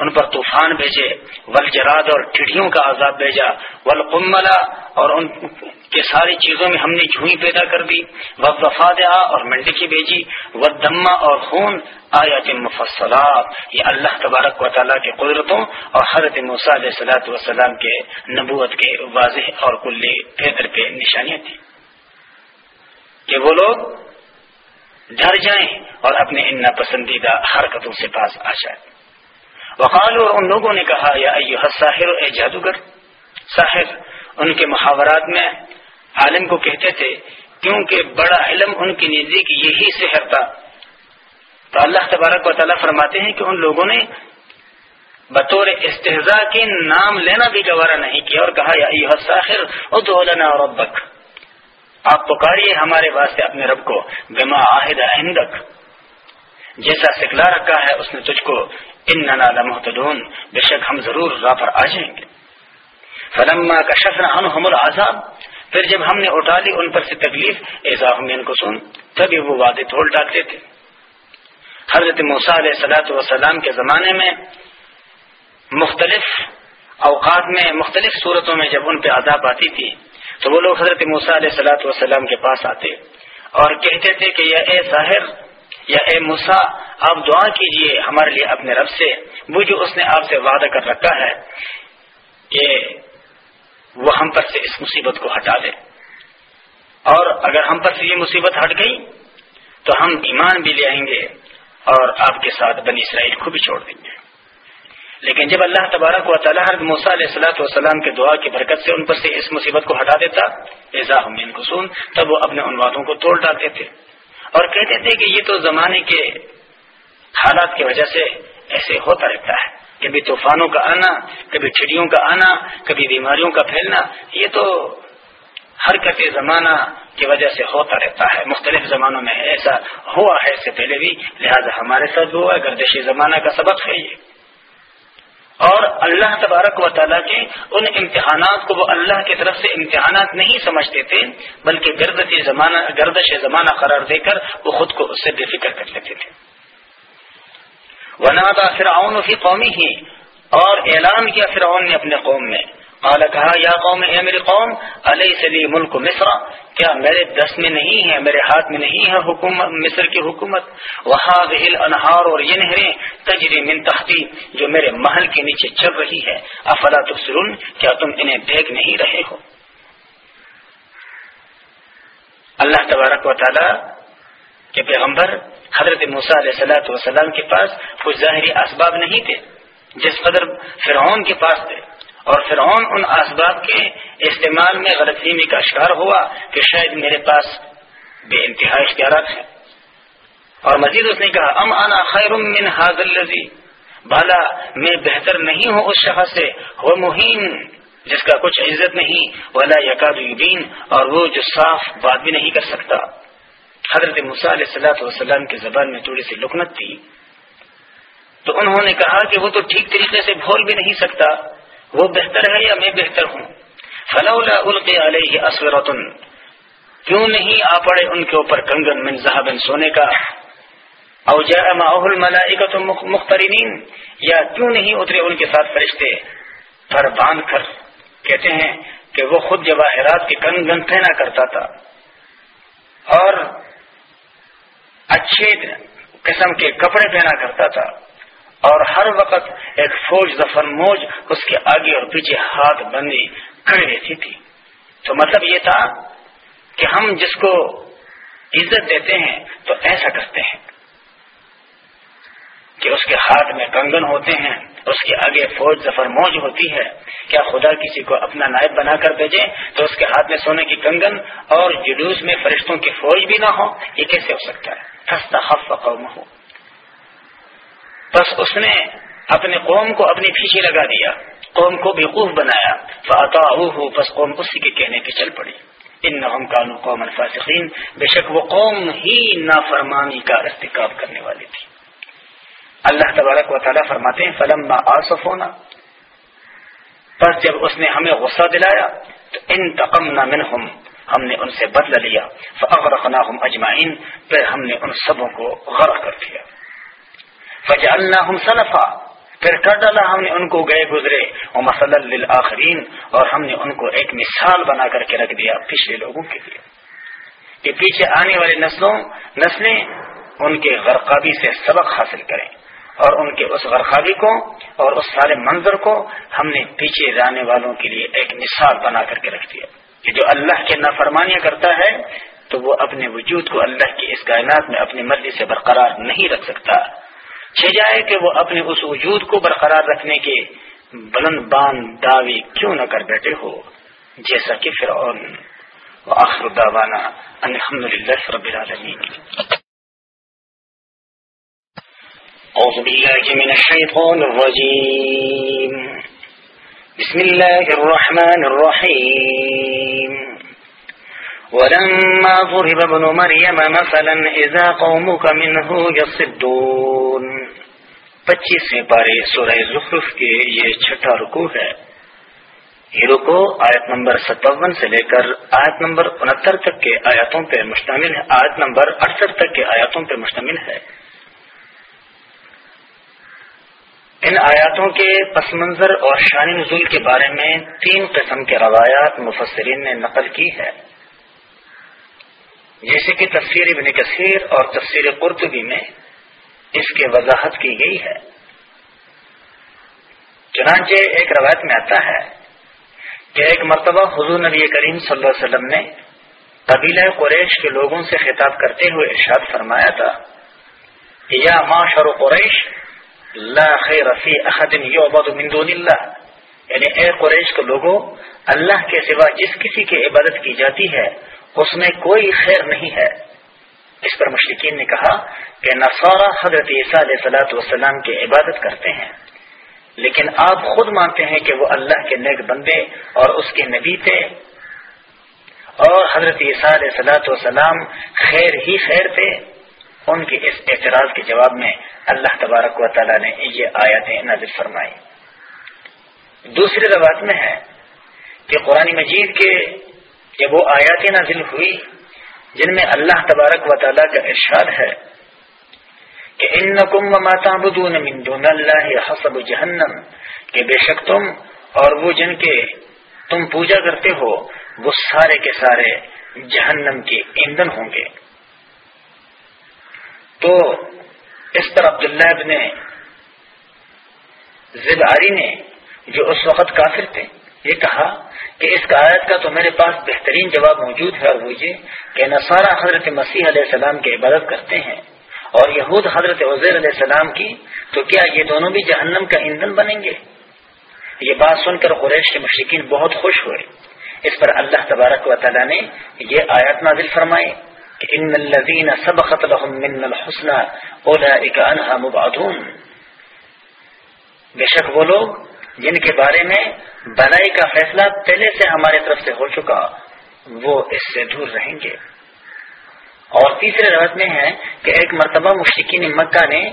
ان پر طوفان بھیجے ول جراد اور ٹھڑیوں کا عذاب بھیجا ول اور ان کے ساری چیزوں میں ہم نے جھوئی پیدا کر دی وفاد اور منڈکی بھیجی و دما اور خون، آیات مفصلات۔ یہ اللہ تبارک و تعالیٰ کے قدرتوں اور حضرت علیہ صلاحت وسلام کے نبوت کے واضح اور کل پیدر پہ نشانیاں تھیں۔ کہ وہ لوگ ڈر جائیں اور اپنے ان ناپسندیدہ حرکتوں سے پاس آ جائیں۔ وقال اور ان لوگوں نے کہا، یا ایوہ ساحر اے جادوگر، ساحر، ان کے محاورات میں عالم کو کہتے تھے، کیونکہ بڑا علم ان کی نزدیک یہی سحر تھا۔ تو اللہ تبارک و تعالیٰ فرماتے ہیں کہ ان لوگوں نے بطور استحضاء کے نام لینا بھی گوارا نہیں کیا اور کہا، یا ساحر ادولنا ربک۔ آپ پکاریے ہمارے واسطے اپنے رب کو، بما عاہد اہندک جیسا سکھلا رکھا ہے، اس نے تجھ کو ان لمحتدون بے شک ہم ضرور راہ پر آ جائیں گے. فلما کا شفر عنہم العذاب، پھر جب ہم نے اٹھا لی ان پر سے تکلیف ایزا ہم کو سن، تبھی وہ وعدے توڑ ڈالتے تھے۔ حضرت موسیٰ علیہ وسلام کے زمانے میں مختلف اوقات میں، مختلف صورتوں میں جب ان پہ عذاب آتی تھی، تو وہ لوگ حضرت موسیٰ علیہ سلاۃ وسلام کے پاس آتے اور کہتے تھے کہ یہ اے ظاہر یا اے موسا آپ دعا کیجیے ہمارے لیے اپنے رب سے، وہ جو اس نے آپ سے وعدہ کر رکھا ہے، کہ وہ ہم پر سے اس مصیبت کو ہٹا دے۔ اور اگر ہم پر سے یہ مصیبت ہٹ گئی، تو ہم ایمان بھی لے آئیں گے اور آپ کے ساتھ بنی اسرائیل کو بھی چھوڑ دیں گے۔ لیکن جب اللہ تبارک و تعالیٰ موسیٰ علیہ السلاۃ والسلام کے دعا کی برکت سے ان پر سے اس مصیبت کو ہٹا دیتا ایزا ہمین تب وہ اپنے ان وعدوں کو توڑ ڈالتے تھے اور کہتے تھے کہ یہ تو زمانے کے حالات کی وجہ سے ایسے ہوتا رہتا ہے۔ کبھی طوفانوں کا آنا، کبھی چڑیوں کا آنا، کبھی بیماریوں کا پھیلنا، یہ تو حرکت زمانہ کی وجہ سے ہوتا رہتا ہے۔ مختلف زمانوں میں ایسا ہوا ہے، اس سے پہلے بھی، لہذا ہمارے ساتھ ہوا گردشی زمانہ کا سبق ہے یہ۔ اور اللہ تبارک و تعالیٰ کے ان امتحانات کو وہ اللہ کی طرف سے امتحانات نہیں سمجھتے تھے، بلکہ گردش زمانہ گردش زمانہ قرار دے کر وہ خود کو اس سے بے فکر کر لیتے تھے۔ ورنہ فرعون فی قومی ہی اور اعلان کیا فرعون نے اپنے قوم میں۔ قال، کہا، یا قوم، اے میری قوم علیہ سلی ملک مصر، کیا میرے دس میں نہیں ہے، میرے ہاتھ میں نہیں ہے حکومت، مصر کی حکومت؟ وہاں بہل انہار اور یہ نہریں تجری من تحتی، جو میرے محل کے نیچے چل رہی ہے۔ افلا تبصرون، کیا تم انہیں دیکھ نہیں رہے ہو؟ اللہ تبارک و تعالی کے پیغمبر حضرت موسیٰ علیہ صلاحت وسلام کے پاس کچھ ظاہری اسباب نہیں تھے، جس قدر فرعون کے پاس تھے۔ اور فرعون ان اسباب کے استعمال میں غلط فہمی کا شکار ہوا کہ شاید میرے پاس بے انتہا اختیارات ہیں۔ اور مزید اس نے کہا، ام انا خیر من حاضر بالا، میں بہتر نہیں ہوں اس شخص سے، وہ مہین، جس کا کچھ عزت نہیں، ولا یقاد اور وہ جو صاف بات بھی نہیں کر سکتا۔ حضرت علیہ صلاح وسلم کی زبان میں تھوڑی سی لکنت تھی۔ تو انہوں نے کہا کہ وہ تو ٹھیک طریقے سے بھول بھی نہیں سکتا۔ وہ بہتر ہے یا میں بہتر ہوں؟ فلولا القی علیہ اسورتن کیوں نہیں آ پڑے ان کے اوپر کنگن من صاحب سونے کا؟ او جاء معه الملائکۃ مخترنین۔ یا کیوں نہیں اترے ان کے ساتھ فرشتے؟ پر باندھ کر۔ کہتے ہیں کہ وہ خود جواہرات کے کنگن پہنا کرتا تھا۔ اور اچھے قسم کے کپڑے پہنا کرتا تھا۔ اور ہر وقت ایک فوج دفن موج اس کے آگے اور پیچھے ہاتھ بندی کھڑی رہتی تھی۔ تو مطلب یہ تھا کہ ہم جس کو عزت دیتے ہیں تو ایسا کرتے ہیں کہ اس کے ہاتھ میں کنگن ہوتے ہیں، اس کے آگے فوج ظفر موج ہوتی ہے۔ کیا خدا کسی کو اپنا نائب بنا کر بھیجے تو اس کے ہاتھ میں سونے کی کنگن اور جلوس میں فرشتوں کی فوج بھی نہ ہو؟ یہ کیسے ہو سکتا ہے؟ خستہ قوم ہو بس اس نے اپنے قوم کو اپنی پیچھے لگا دیا، قوم کو بیوقوف بنایا فاطا ہو بس قوم اسی کے کہنے پہ چل پڑی۔ ان قانو قوم الفاصقین بے شک وہ قوم ہی نافرمانی کا ارتکاب کرنے والی تھی۔ اللہ تبارک و تعالیٰ فرماتے ہیں فلم آصف ہونا بس جب اس نے ہمیں غصہ دلایا، تو ان تقم نہ ہم نے ان سے بدلا لیا فغرقنا ہم اجمائن پھر ہم نے ان سبوں کو غرق کر دیا۔ فج اللہ صنفا پھر کر ڈالا ہم نے ان کو گئے گزرے۔ اور مسل آخرین اور ہم نے ان کو ایک مثال بنا کر کے رکھ دیا پچھلے لوگوں کے لیے۔ کہ پیچھے آنے والی نسلوں نسلیں ان کے غرقابی سے سبق حاصل کریں۔ اور ان کے اس غرقابی کو اور اس سارے منظر کو ہم نے پیچھے جانے والوں کے لیے ایک مثال بنا کر کے رکھ دیا۔ کہ جو اللہ کے نافرمانیاں کرتا ہے، تو وہ اپنے وجود کو اللہ کی اس کائنات میں اپنی مرضی سے برقرار نہیں رکھ سکتا۔ چھ جائے کہ وہ اپنے اس وجود کو برقرار رکھنے کے بلند بان دعوی کیوں نہ کر بیٹھے ہو؟ جیسا کہ فرعون۔ آخر داوانا الحمد للہ رب العالمین۔ اعوذ باللہ من الشیطان الرجیم۔ بسم اللہ الرحمن الرحیم۔ ولما ضرب ابن مريم مثلا اذا قومك منه يصدون. پچیسویں پارے سورہ زخرف کے یہ چھٹا رکو ہے۔ یہ رکو آیت نمبر ستاون سے لے کر آیت نمبر انہتر تک کے آیاتوں پر مشتمل ہے۔ آیت نمبر اڑسٹھ تک کے آیاتوں پر مشتمل ہے۔ ان آیاتوں کے پس منظر اور شان نزول کے بارے میں تین قسم کے روایات مفسرین نے نقل کی ہے۔ جیسے کہ تفسیر ابن کثیر اور تفسیر قرطبی میں اس کی وضاحت کی گئی ہے۔ چنانچہ ایک روایت میں آتا ہے کہ ایک مرتبہ حضور نبی کریم صلی اللہ علیہ وسلم نے قبیلہ قریش کے لوگوں سے خطاب کرتے ہوئے ارشاد فرمایا تھا کہ یا معاشر قریش لا خیر فی احد یعبد من دون اللہ۔ یعنی اے قریش کے لوگوں اللہ کے سوا جس کسی کی عبادت کی جاتی ہے اس میں کوئی خیر نہیں ہے۔ اس پر مشرقین نے کہا کہ نصارہ حضرت عیسیٰ علیہ صلاحت وسلام کی عبادت کرتے ہیں۔ لیکن آپ خود مانتے ہیں کہ وہ اللہ کے نیک بندے اور اس کے نبی تھے۔ اور حضرت عیسیٰ علیہ صلاحت وسلام خیر ہی خیر تھے۔ ان کے اس اعتراض کے جواب میں اللہ تبارک و تعالیٰ نے یہ آیاتیں نازل فرمائی دوسری روایت میں ہے کہ قرآن مجید کے جب وہ آیاتیں نازل ہوئی جن میں اللہ تبارک و تعالیٰ کا ارشاد ہے کہ ان کم من دون اللہ حسب جہنم، کہ بے شک تم اور وہ جن کے تم پوجا کرتے ہو، وہ سارے کے سارے جہنم کے ایندھن ہوں گے۔ تو اس پر عبداللہ ابن زباری نے، جو اس وقت کافر تھے یہ کہا کہ اس آیت کا تو میرے پاس بہترین جواب موجود ہے اور وہ یہ کہ نصارہ حضرت مسیح علیہ السلام کی عبادت کرتے ہیں اور یہود حضرت عزیر علیہ السلام کی، تو کیا یہ دونوں بھی جہنم کا ایندھن بنیں گے؟ یہ بات سن کر قریش کے مشرقین بہت خوش ہوئے۔ اس پر اللہ تبارک و تعالیٰ نے یہ آیات نازل فرمائے کہ ان الذین سبقت لهم من الحسنى اولئک عنها مبعدون۔ بے شک وہ لوگ جن کے بارے میں بنائی کا فیصلہ پہلے سے ہمارے طرف سے ہو چکا، وہ اس سے دور رہیں گے۔ اور تیسرے روایت میں ہے کہ ایک مرتبہ مشکین مکہ نے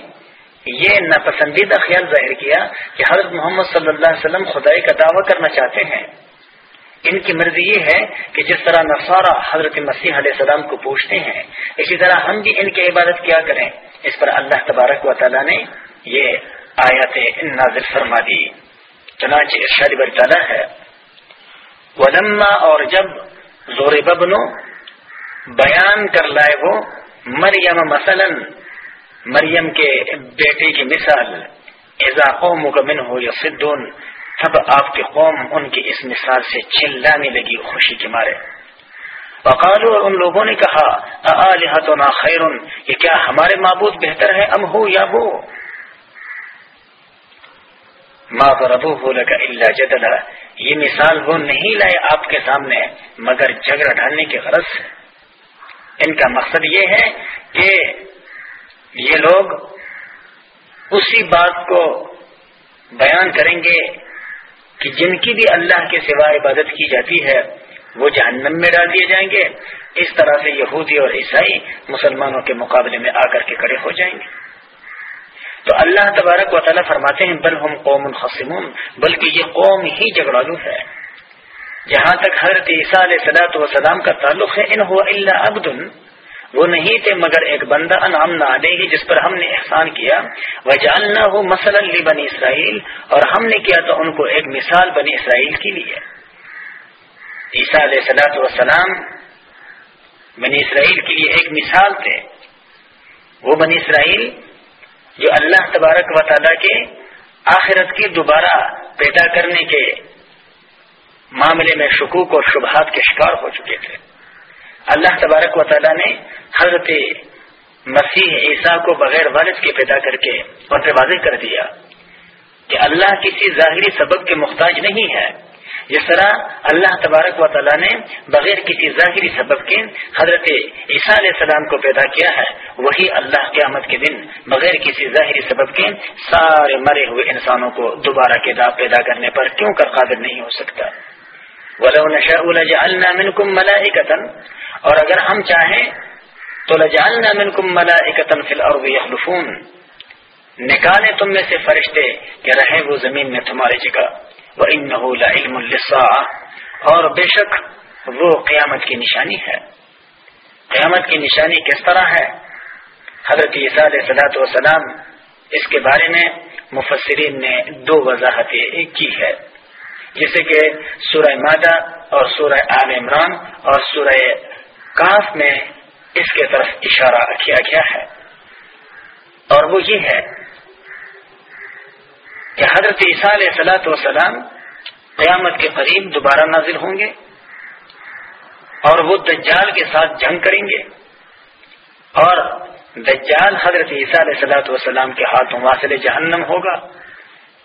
یہ ناپسندیدہ خیال ظاہر کیا کہ حضرت محمد صلی اللہ علیہ وسلم خدائی کا دعویٰ کرنا چاہتے ہیں۔ ان کی مرضی یہ ہے کہ جس طرح نصارہ حضرت مسیح علیہ السلام کو پوچھتے ہیں، اسی طرح ہم بھی ان کی عبادت کیا کریں۔ اس پر اللہ تبارک و تعالیٰ نے یہ آیات نازل فرما دی۔ چنانچہ ارشاد برطانہ ہے، ولما اور جب زور ببنو بیان کر لائے وہ، مریم مثلا، مریم کے بیٹے کی مثال ایزا قوم مکمن ہو یا سدون تب آپ کی قوم ان کی اس مثال سے چلانے لگی، خوشی کے مارے۔ وقالو اور ان لوگوں نے کہا خیر یہ کیا ہمارے معبود بہتر ہے ام ہو یا وہ؟ ماں بربو ہو لگا اللہ جدلا۔ یہ مثال وہ نہیں لائے آپ کے سامنے، مگر جھگڑا ڈالنے کی غرض ہے ان کا مقصد یہ ہے کہ یہ لوگ اسی بات کو بیان کریں گے کہ جن کی بھی اللہ کے سوا عبادت کی جاتی ہے، وہ جہنم میں ڈال دیے جائیں گے۔ اس طرح سے یہودی اور عیسائی مسلمانوں کے مقابلے میں آ کر کے کھڑے ہو جائیں گے۔ تو اللہ تبارک و تعالیٰ فرماتے ہیں، بل ہم قوم الخصمون بلکہ یہ قوم ہی جگڑالو ہے۔ جہاں تک حضرت عیسیٰ علیہ صلاحت وسلام کا تعلق ہے، ان اللہ عبد وہ نہیں تھے مگر ایک بندہ انعام نہ ہی جس پر ہم نے احسان کیا۔ وہ جاننا ہو مسل بنی اسرائیل، اور ہم نے کیا تو ان کو ایک مثال بنی اسرائیل کے لیے۔ عیسیٰ علیہ صلاحت وسلام بنی اسرائیل کے لیے ایک مثال تھے۔ وہ بنی اسرائیل جو اللہ تبارک و تعالیٰ کے آخرت کی دوبارہ پیدا کرنے کے معاملے میں شکوک اور شبہات کے شکار ہو چکے تھے۔ اللہ تبارک و تعالیٰ نے حضرت مسیح عیسیٰ کو بغیر والد کے پیدا کر کے اور واضح کر دیا کہ اللہ کسی ظاہری سبب کے محتاج نہیں ہے۔ جس طرح اللہ تبارک و تعالیٰ نے بغیر کسی ظاہری سبب کے حضرت عیسیٰ علیہ السلام کو پیدا کیا ہے، وہی اللہ قیامت کے دن بغیر کسی ظاہری سبب کے سارے مرے ہوئے انسانوں کو دوبارہ کتاب پیدا کرنے پر کیوں کر قابل نہیں ہو سکتا؟ منكم ملائكة۔ اور اگر ہم چاہیں تو لجعلنا منكم ملائكة في الارض يخلفون۔ نکالے تم میں سے فرشتے کہ رہیں وہ زمین میں تمہاری جگہ۔ علم اور بے شک وہ قیامت کی نشانی ہے۔ قیامت کی نشانی کس طرح ہے؟ حضرت عیسیٰ علیہ وسلام اس کے بارے میں مفسرین نے دو وضاحتیں کی ہے جیسے کہ سورہ مادہ اور سورہ عال عمران اور سورہ کاف میں اس کے طرف اشارہ کیا گیا ہے۔ اور وہ یہ ہے کہ حضرت عیسیٰ علیہ سلاۃ وسلام قیامت کے قریب دوبارہ نازل ہوں گے اور وہ دجال کے ساتھ جنگ کریں گے اور دجال حضرت عیسیٰ علیہ سلاۃ وسلام کے ہاتھوں واصل جہنم ہوگا۔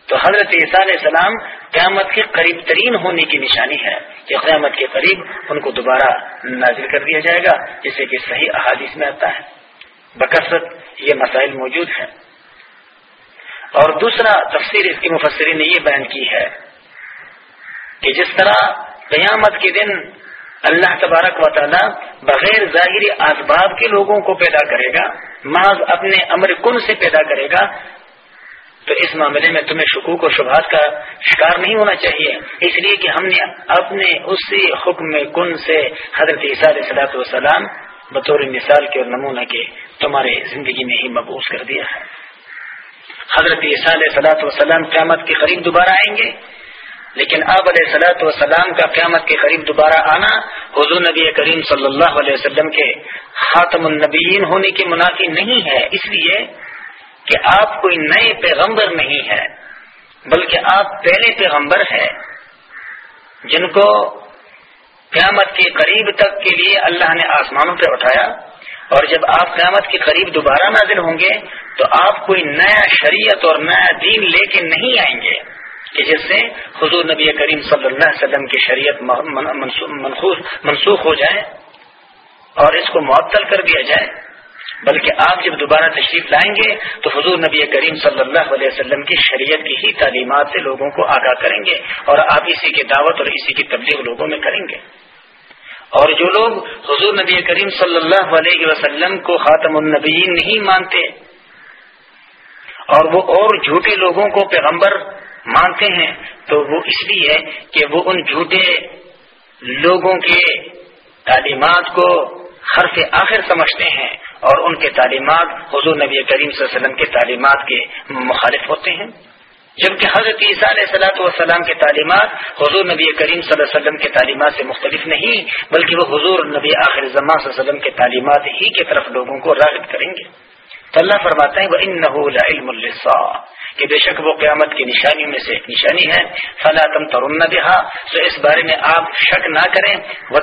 تو حضرت عیسیٰ علیہ السلام قیامت کے قریب ترین ہونے کی نشانی ہے کہ قیامت کے قریب ان کو دوبارہ نازل کر دیا جائے گا جسے کہ صحیح احادیث میں آتا ہے۔ بکثرت یہ مسائل موجود ہیں۔ اور دوسرا تفسیر اس کی مفسری نے یہ بیان کی ہے کہ جس طرح قیامت کے دن اللہ تبارک و تعالی بغیر ظاہری اسباب کے لوگوں کو پیدا کرے گا، محض اپنے امر کن سے پیدا کرے گا، تو اس معاملے میں تمہیں شکوک و شبہات کا شکار نہیں ہونا چاہیے۔ اس لیے کہ ہم نے اپنے اسی حکم کن سے حضرت عیسیٰ علیہ صلاحت والسلام بطور مثال کے اور نمونہ کے تمہارے زندگی میں ہی مبوس کر دیا ہے۔ حضرت عیسیٰ علیہ صلاحت وسلام قیامت کے قریب دوبارہ آئیں گے۔ لیکن اب علیہ صلاحت وسلام کا قیامت کے قریب دوبارہ آنا حضور نبی کریم صلی اللہ علیہ وسلم کے خاتم النبیین ہونے کے منافی نہیں ہے۔ اس لیے کہ آپ کوئی نئے پیغمبر نہیں ہے، بلکہ آپ پہلے پیغمبر ہیں، جن کو قیامت کے قریب تک کے لیے اللہ نے آسمانوں پہ اٹھایا۔ اور جب آپ قیامت کے قریب دوبارہ نازل ہوں گے تو آپ کوئی نیا شریعت اور نیا دین لے کے نہیں آئیں گے کہ جس سے حضور نبی کریم صلی اللہ علیہ وسلم کی شریعت منسوخ ہو جائے اور اس کو معطل کر دیا جائے، بلکہ آپ جب دوبارہ تشریف لائیں گے تو حضور نبی کریم صلی اللہ علیہ وسلم کی شریعت کی ہی تعلیمات سے لوگوں کو آگاہ کریں گے اور آپ اسی کی دعوت اور اسی کی تبلیغ لوگوں میں کریں گے۔ اور جو لوگ حضور نبی کریم صلی اللہ علیہ وسلم کو خاتم النبیین نہیں مانتے اور وہ اور جھوٹے لوگوں کو پیغمبر مانتے ہیں، تو وہ اس لیے کہ وہ ان جھوٹے لوگوں کے تعلیمات کو حرف آخر سمجھتے ہیں اور ان کے تعلیمات حضور نبی کریم صلی اللہ علیہ وسلم کے تعلیمات کے مخالف ہوتے ہیں۔ جبکہ حضرت عیسیٰ علیہ صلاحت والسلام کے تعلیمات حضور نبی کریم صلی اللہ علیہ وسلم کے تعلیمات سے مختلف نہیں، بلکہ وہ حضور نبی آخر زمان صلی اللہ علیہ وسلم کے تعلیمات ہی کی طرف لوگوں کو راغب کریں گے۔ تو اللہ فرماتا ہے وہ ان علم کہ بے شک وہ قیامت کی نشانیوں میں سے ایک نشانی ہے۔ فلا تم ترن دہا تو اس بارے میں آپ شک نہ کریں۔ و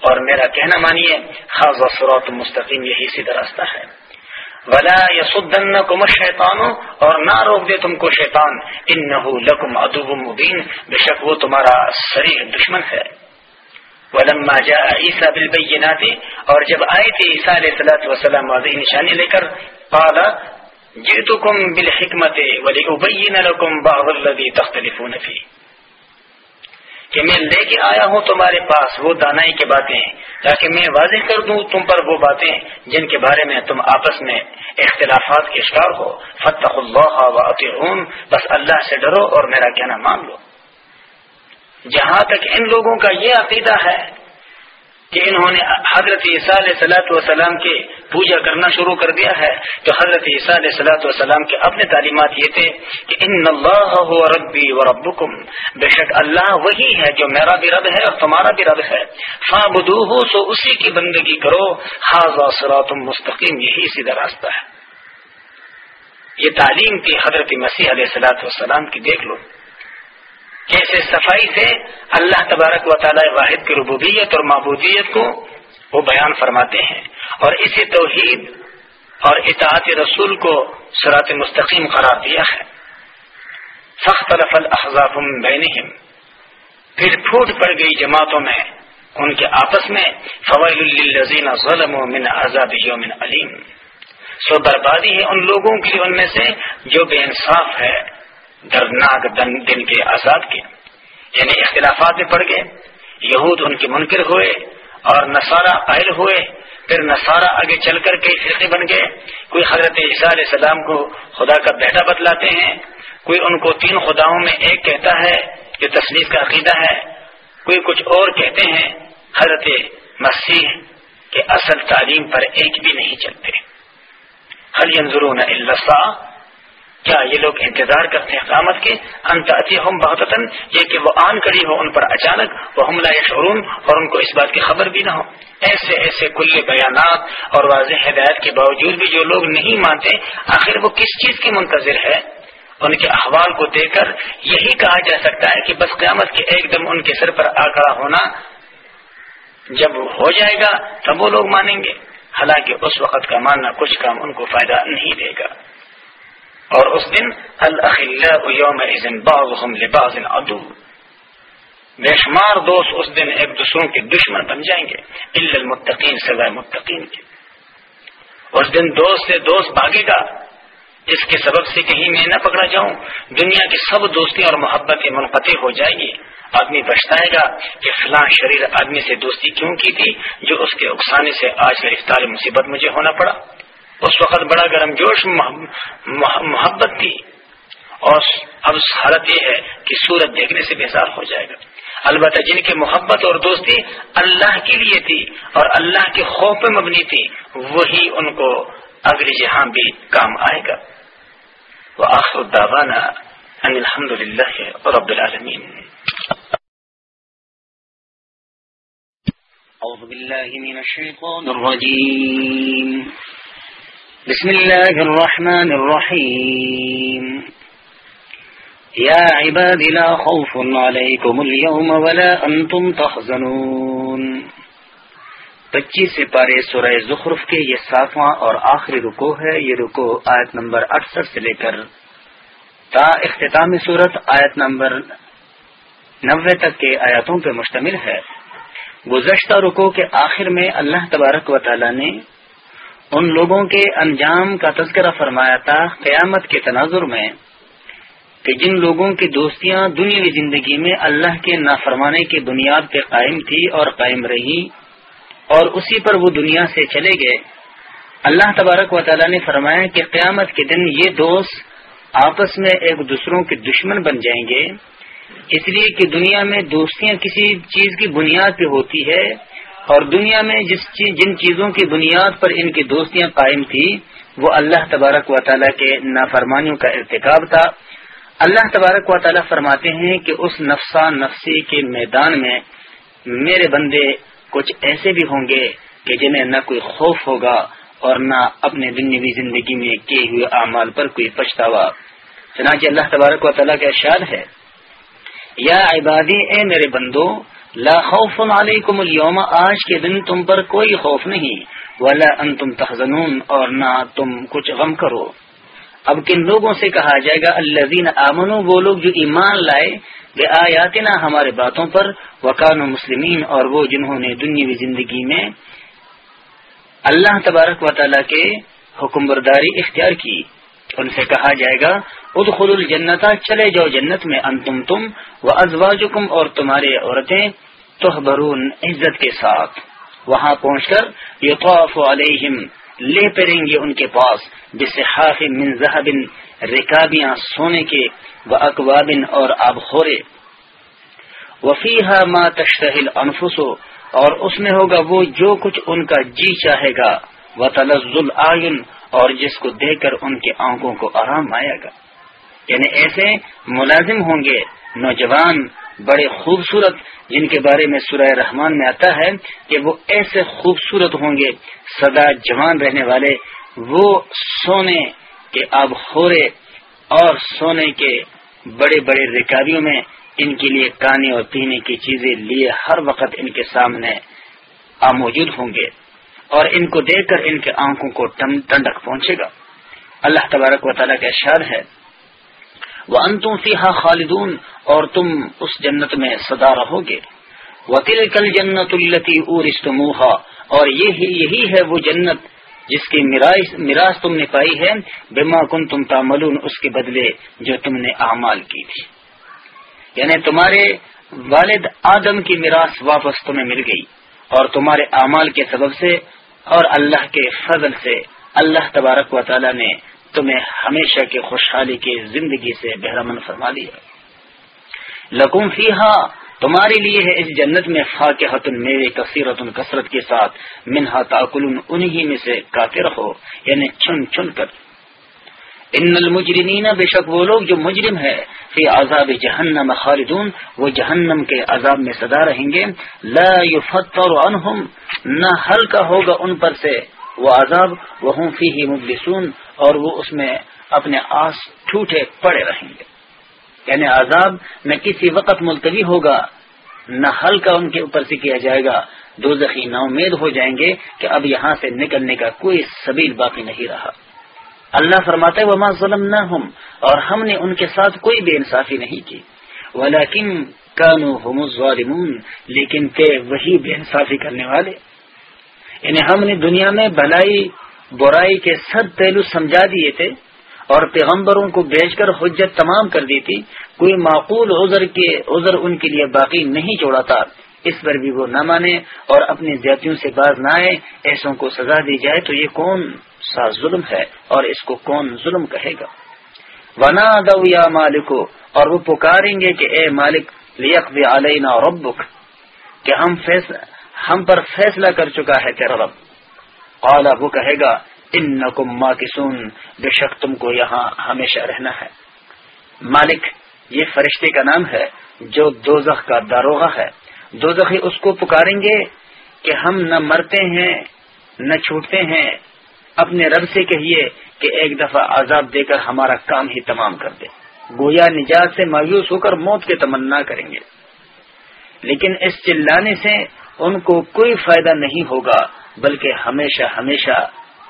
اور میرا کہنا مانیے خاص و سروت مستقیم، یہی سیدھا راستہ ہے۔ ولا یسن کم شیتانو اور نہ روک دے تم کو شیطان۔ ان لکم ادب مبین بے شک وہ تمہارا سری دشمن ہے۔ ولما جاء عیسیٰ بالبینات اور جب آئے تھے عیسیٰ علیہ صلاحت وسلم واضح نشانی لے کر، قال جئتکم بالحکمت ولابین لکم بعض الذی تختلفون فی کہ میں لے کے آیا ہوں تمہارے پاس وہ دانائی کی باتیں، تاکہ میں واضح کر دوں تم پر وہ باتیں جن کے بارے میں تم آپس میں اختلافات کے شکار ہو. فتح اللہ و بس اللہ سے ڈرو اور میرا کہنا مان لو. جہاں تک ان لوگوں کا یہ عقیدہ ہے کہ انہوں نے حضرت عیسیٰ علیہ سلاۃ وسلام کے پوجا کرنا شروع کر دیا ہے، تو حضرت عیسیٰ علیہ سلاۃ وسلام کے اپنے تعلیمات یہ تھے کہ ان اللہ ربی و ربکم، بے شک اللہ وہی ہے جو میرا بھی رب ہے اور تمہارا بھی رب ہے۔ فا ہو سو اسی کی بندگی کرو۔ حاض سراتم مستقیم، یہی سیدھا راستہ ہے۔ یہ تعلیم تھی حضرت مسیح علیہ سلاۃ وسلام کی دیکھ لو۔ کیسے صفائی سے اللہ تبارک و تعالی واحد کی ربوبیت اور معبودیت کو وہ بیان فرماتے ہیں اور اسی توحید اور اطاعت رسول کو سرات مستقیم قرار دیا ہے۔ سخت رفل احزاب بینہم۔ پھر پھوٹ پڑ گئی جماعتوں میں ان کے آپس میں۔ فوائل للذین ظلموا من عذاب یوم علیم۔ سو بربادی ہے ان لوگوں کی ان میں سے جو بے انصاف ہے۔ دردناک دن کے آزاد کے یعنی اختلافات میں پڑ گئے۔ یہود ان کے منکر ہوئے اور نصارہ قائل ہوئے۔ پھر نصارہ آگے چل کر کئی فرقے بن گئے۔ کوئی حضرت عیسیٰ علیہ السلام کو خدا کا بیٹا بتلاتے ہیں۔ کوئی ان کو تین خداؤں میں ایک کہتا ہے جو تصنیف کا عقیدہ ہے۔ کوئی کچھ اور کہتے ہیں۔ حضرت مسیح کے اصل تعلیم پر ایک بھی نہیں چلتے۔ حل ضرور اللہ کیا یہ لوگ انتظار کرتے ہیں قیامت کے؟ انت ہم بہت یہ کہ وہ آن کڑی ہو ان پر اچانک وہ حملہ شعرون اور ان کو اس بات کی خبر بھی نہ ہو۔ ایسے ایسے کل بیانات اور واضح ہدایت کے باوجود بھی جو لوگ نہیں مانتے، آخر وہ کس چیز کی منتظر ہے؟ ان کے احوال کو دیکھ کر یہی کہا جا سکتا ہے کہ بس قیامت کے ایک دم ان کے سر پر آکڑا ہونا جب ہو جائے گا، تب وہ لوگ مانیں گے۔ حالانکہ اس وقت کا ماننا کچھ کام ان کو فائدہ نہیں دے گا۔ اور اس دن یوم لباس ادو بے شمار دوست اس دن ایک دوسروں کے دشمن بن جائیں گے۔ المتقین سزائے متقین کے۔ اس دن دوست سے دوست بھاگے گا۔ اس کے سبب سے کہیں میں نہ پکڑا جاؤں۔ دنیا کی سب دوستی اور محبت منقطع ہو جائے گی۔ آدمی پچھتائے گا کہ فلاں شریر آدمی سے دوستی کیوں کی تھی، جو اس کے اکسانے سے آج گرفتار مصیبت مجھے ہونا پڑا۔ اس وقت بڑا گرم جوش محبت تھی۔ اور اب حالت یہ ہے کہ سورج دیکھنے سے بیزار ہو جائے گا۔ البتہ جن کی محبت اور دوستی اللہ کے لیے تھی اور اللہ کے خوف میں مبنی تھی، وہی ان کو اگلی جہاں بھی کام آئے گا۔ وہ آخر داوانا الحمد للہ رب العالمین۔ أعوذ بالله من الشيطان الرجيم بسم الله الرحمن الرحيم. يا عباد لا خوف عليكم اليوم ولا أنتم تخزنون پچیس سے پارے سورہ زخرف کے یہ ساتواں اور آخری رکو ہے، یہ رکو آیت نمبر اڑسٹھ سے لے کر تا اختتام صورت آیت نمبر نوے تک کے آیاتوں پہ مشتمل ہے۔ گزشتہ رکو کے آخر میں اللہ تبارک و تعالی نے ان لوگوں کے انجام کا تذکرہ فرمایا تھا قیامت کے تناظر میں کہ جن لوگوں کی دوستیاں دنیا زندگی میں اللہ کے نافرمانے کی بنیاد پہ قائم تھی اور قائم رہی اور اسی پر وہ دنیا سے چلے گئے۔ اللہ تبارک و تعالیٰ نے فرمایا کہ قیامت کے دن یہ دوست آپس میں ایک دوسروں کے دشمن بن جائیں گے۔ اس لیے کہ دنیا میں دوستیاں کسی چیز کی بنیاد پہ ہوتی ہے اور دنیا میں جس چیز جن چیزوں کی بنیاد پر ان کی دوستیاں قائم تھی وہ اللہ تبارک و تعالیٰ کے نافرمانیوں کا ارتکاب تھا۔ اللہ تبارک و تعالیٰ فرماتے ہیں کہ اس نفسا نفسی کے میدان میں میرے بندے کچھ ایسے بھی ہوں گے کہ جنہیں نہ کوئی خوف ہوگا اور نہ اپنے دنیاوی زندگی میں کیے ہوئے اعمال پر کوئی پچھتاوا۔ چنانچہ اللہ تبارک و تعالیٰ کا ارشاد ہے، یا عبادی اے میرے بندو لا خوف علیکم اليوم، آج کے دن تم پر کوئی خوف نہیں۔ ولا ان تم تخزنون اور نہ تم کچھ غم کرو۔ اب کن لوگوں سے کہا جائے گا اللہ امن وہ لوگ جو ایمان لائے بے آیات ہمارے باتوں پر وکان و مسلمین، اور وہ جنہوں نے دنیا زندگی میں اللہ تبارک و تعالیٰ کے حکم برداری اختیار کی۔ ان سے کہا جائے گا ادخل الجنتا چلے جاؤ جنت میں، انتم تم و ازواجکم اور تمہارے عورتیں تحبرون، عزت کے ساتھ۔ وہاں پہنچ کر یطاف علیہم، لے پریں گے ان کے پاس۔ بصحاف من ذهب رکابیاں سونے کے و اقوابن اور آب خورے وفیحا ما تشتہل انفسو اور اس میں ہوگا وہ جو کچھ ان کا جی چاہے گا۔ و تلز العین اور جس کو دیکھ کر ان کے آنکھوں کو آرام آئے گا۔ یعنی ایسے ملازم ہوں گے نوجوان بڑے خوبصورت جن کے بارے میں سورہ رحمان میں آتا ہے کہ وہ ایسے خوبصورت ہوں گے سدا جوان رہنے والے، وہ سونے کے آب خورے اور سونے کے بڑے بڑے ریکاریوں میں ان کے لیے کانے اور پینے کی چیزیں لیے ہر وقت ان کے سامنے موجود ہوں گے اور ان کو دیکھ کر ان کے آنکھوں کو ٹنڈک پہنچے گا۔ اللہ تبارک و تعالیٰ کا اشار ہے وہ انتم فیحا خالدون، اور تم اس جنت میں سدا رہو گے۔ وکیل کل جنت التی اور یہی یہی ہے وہ جنت جس کی میراث تم نے پائی ہے، بما کن تم تاملون اس کے بدلے جو تم نے اعمال کی تھی۔ یعنی تمہارے والد آدم کی میراث واپس تمہیں مل گئی، اور تمہارے اعمال کے سبب سے اور اللہ کے فضل سے اللہ تبارک و تعالی نے تمہیں ہمیشہ کے خوشحالی کی زندگی سے بہرمن فرما دیا۔ لکم فی تمہارے لیے ہے اس جنت میں فاقحت میرے کثیرت کثرت کے ساتھ۔ منہا تاکل انہی میں سے کافر ہو یعنی چن چن کر۔ ان المجرمین، بے شک وہ لوگ جو مجرم ہے فی عذاب جہنم خالدون، وہ جہنم کے عذاب میں سدا رہیں گے۔ لا يفتر عنہم، نہ ہلکا ہوگا ان پر سے۔ وہ عذاب وہ فی مبلسون۔ اور وہ اس میں اپنے آس ٹوٹے پڑے رہیں گے۔ یعنی عذاب میں کسی وقت ملتوی ہوگا، نہ ہلکا ان کے اوپر سے کیا جائے گا۔ دو زخی نا امید ہو جائیں گے کہ اب یہاں سے نکلنے کا کوئی سبیل باقی نہیں رہا۔ اللہ فرماتے وما ظلم نہ اور ہم نے ان کے ساتھ کوئی بے انصافی نہیں کی۔ ولیکن کانو ہم ظالمون لیکن تھے وہی بے انصافی کرنے والے۔ یعنی ہم نے دنیا میں بھلائی برائی کے سب پہلو سمجھا دیے تھے اور پیغمبروں کو بیچ کر حجت تمام کر دی تھی، کوئی معقول عذر کے عذر ان کے لیے باقی نہیں چھوڑا تھا۔ اس پر بھی وہ نہ مانے اور اپنی زیادتیوں سے باز نہ آئے، ایسوں کو سزا دی جائے تو یہ کون سا ظلم ہے اور اس کو کون ظلم کہے گا؟ ونا دو یا مالکو اور وہ پکاریں گے کہ اے مالک لیک علینا ربک کہ ہم فیصلہ ہم پر فیصلہ کر چکا ہے تیرا رب۔ قالا وہ کہے گا ان نقم ماں کسون بے شک تم کو یہاں ہمیشہ رہنا ہے۔ مالک، یہ فرشتے کا نام ہے جو دوزخ کا داروغہ ہے۔ دوزخی اس کو پکاریں گے کہ ہم نہ مرتے ہیں، نہ چھوٹتے ہیں۔ اپنے رب سے کہیے کہ ایک دفعہ عذاب دے کر ہمارا کام ہی تمام کر دے۔ گویا نجات سے مایوس ہو کر موت کے تمنا کریں گے۔ لیکن اس چلانے سے ان کو کوئی فائدہ نہیں ہوگا۔ بلکہ ہمیشہ ہمیشہ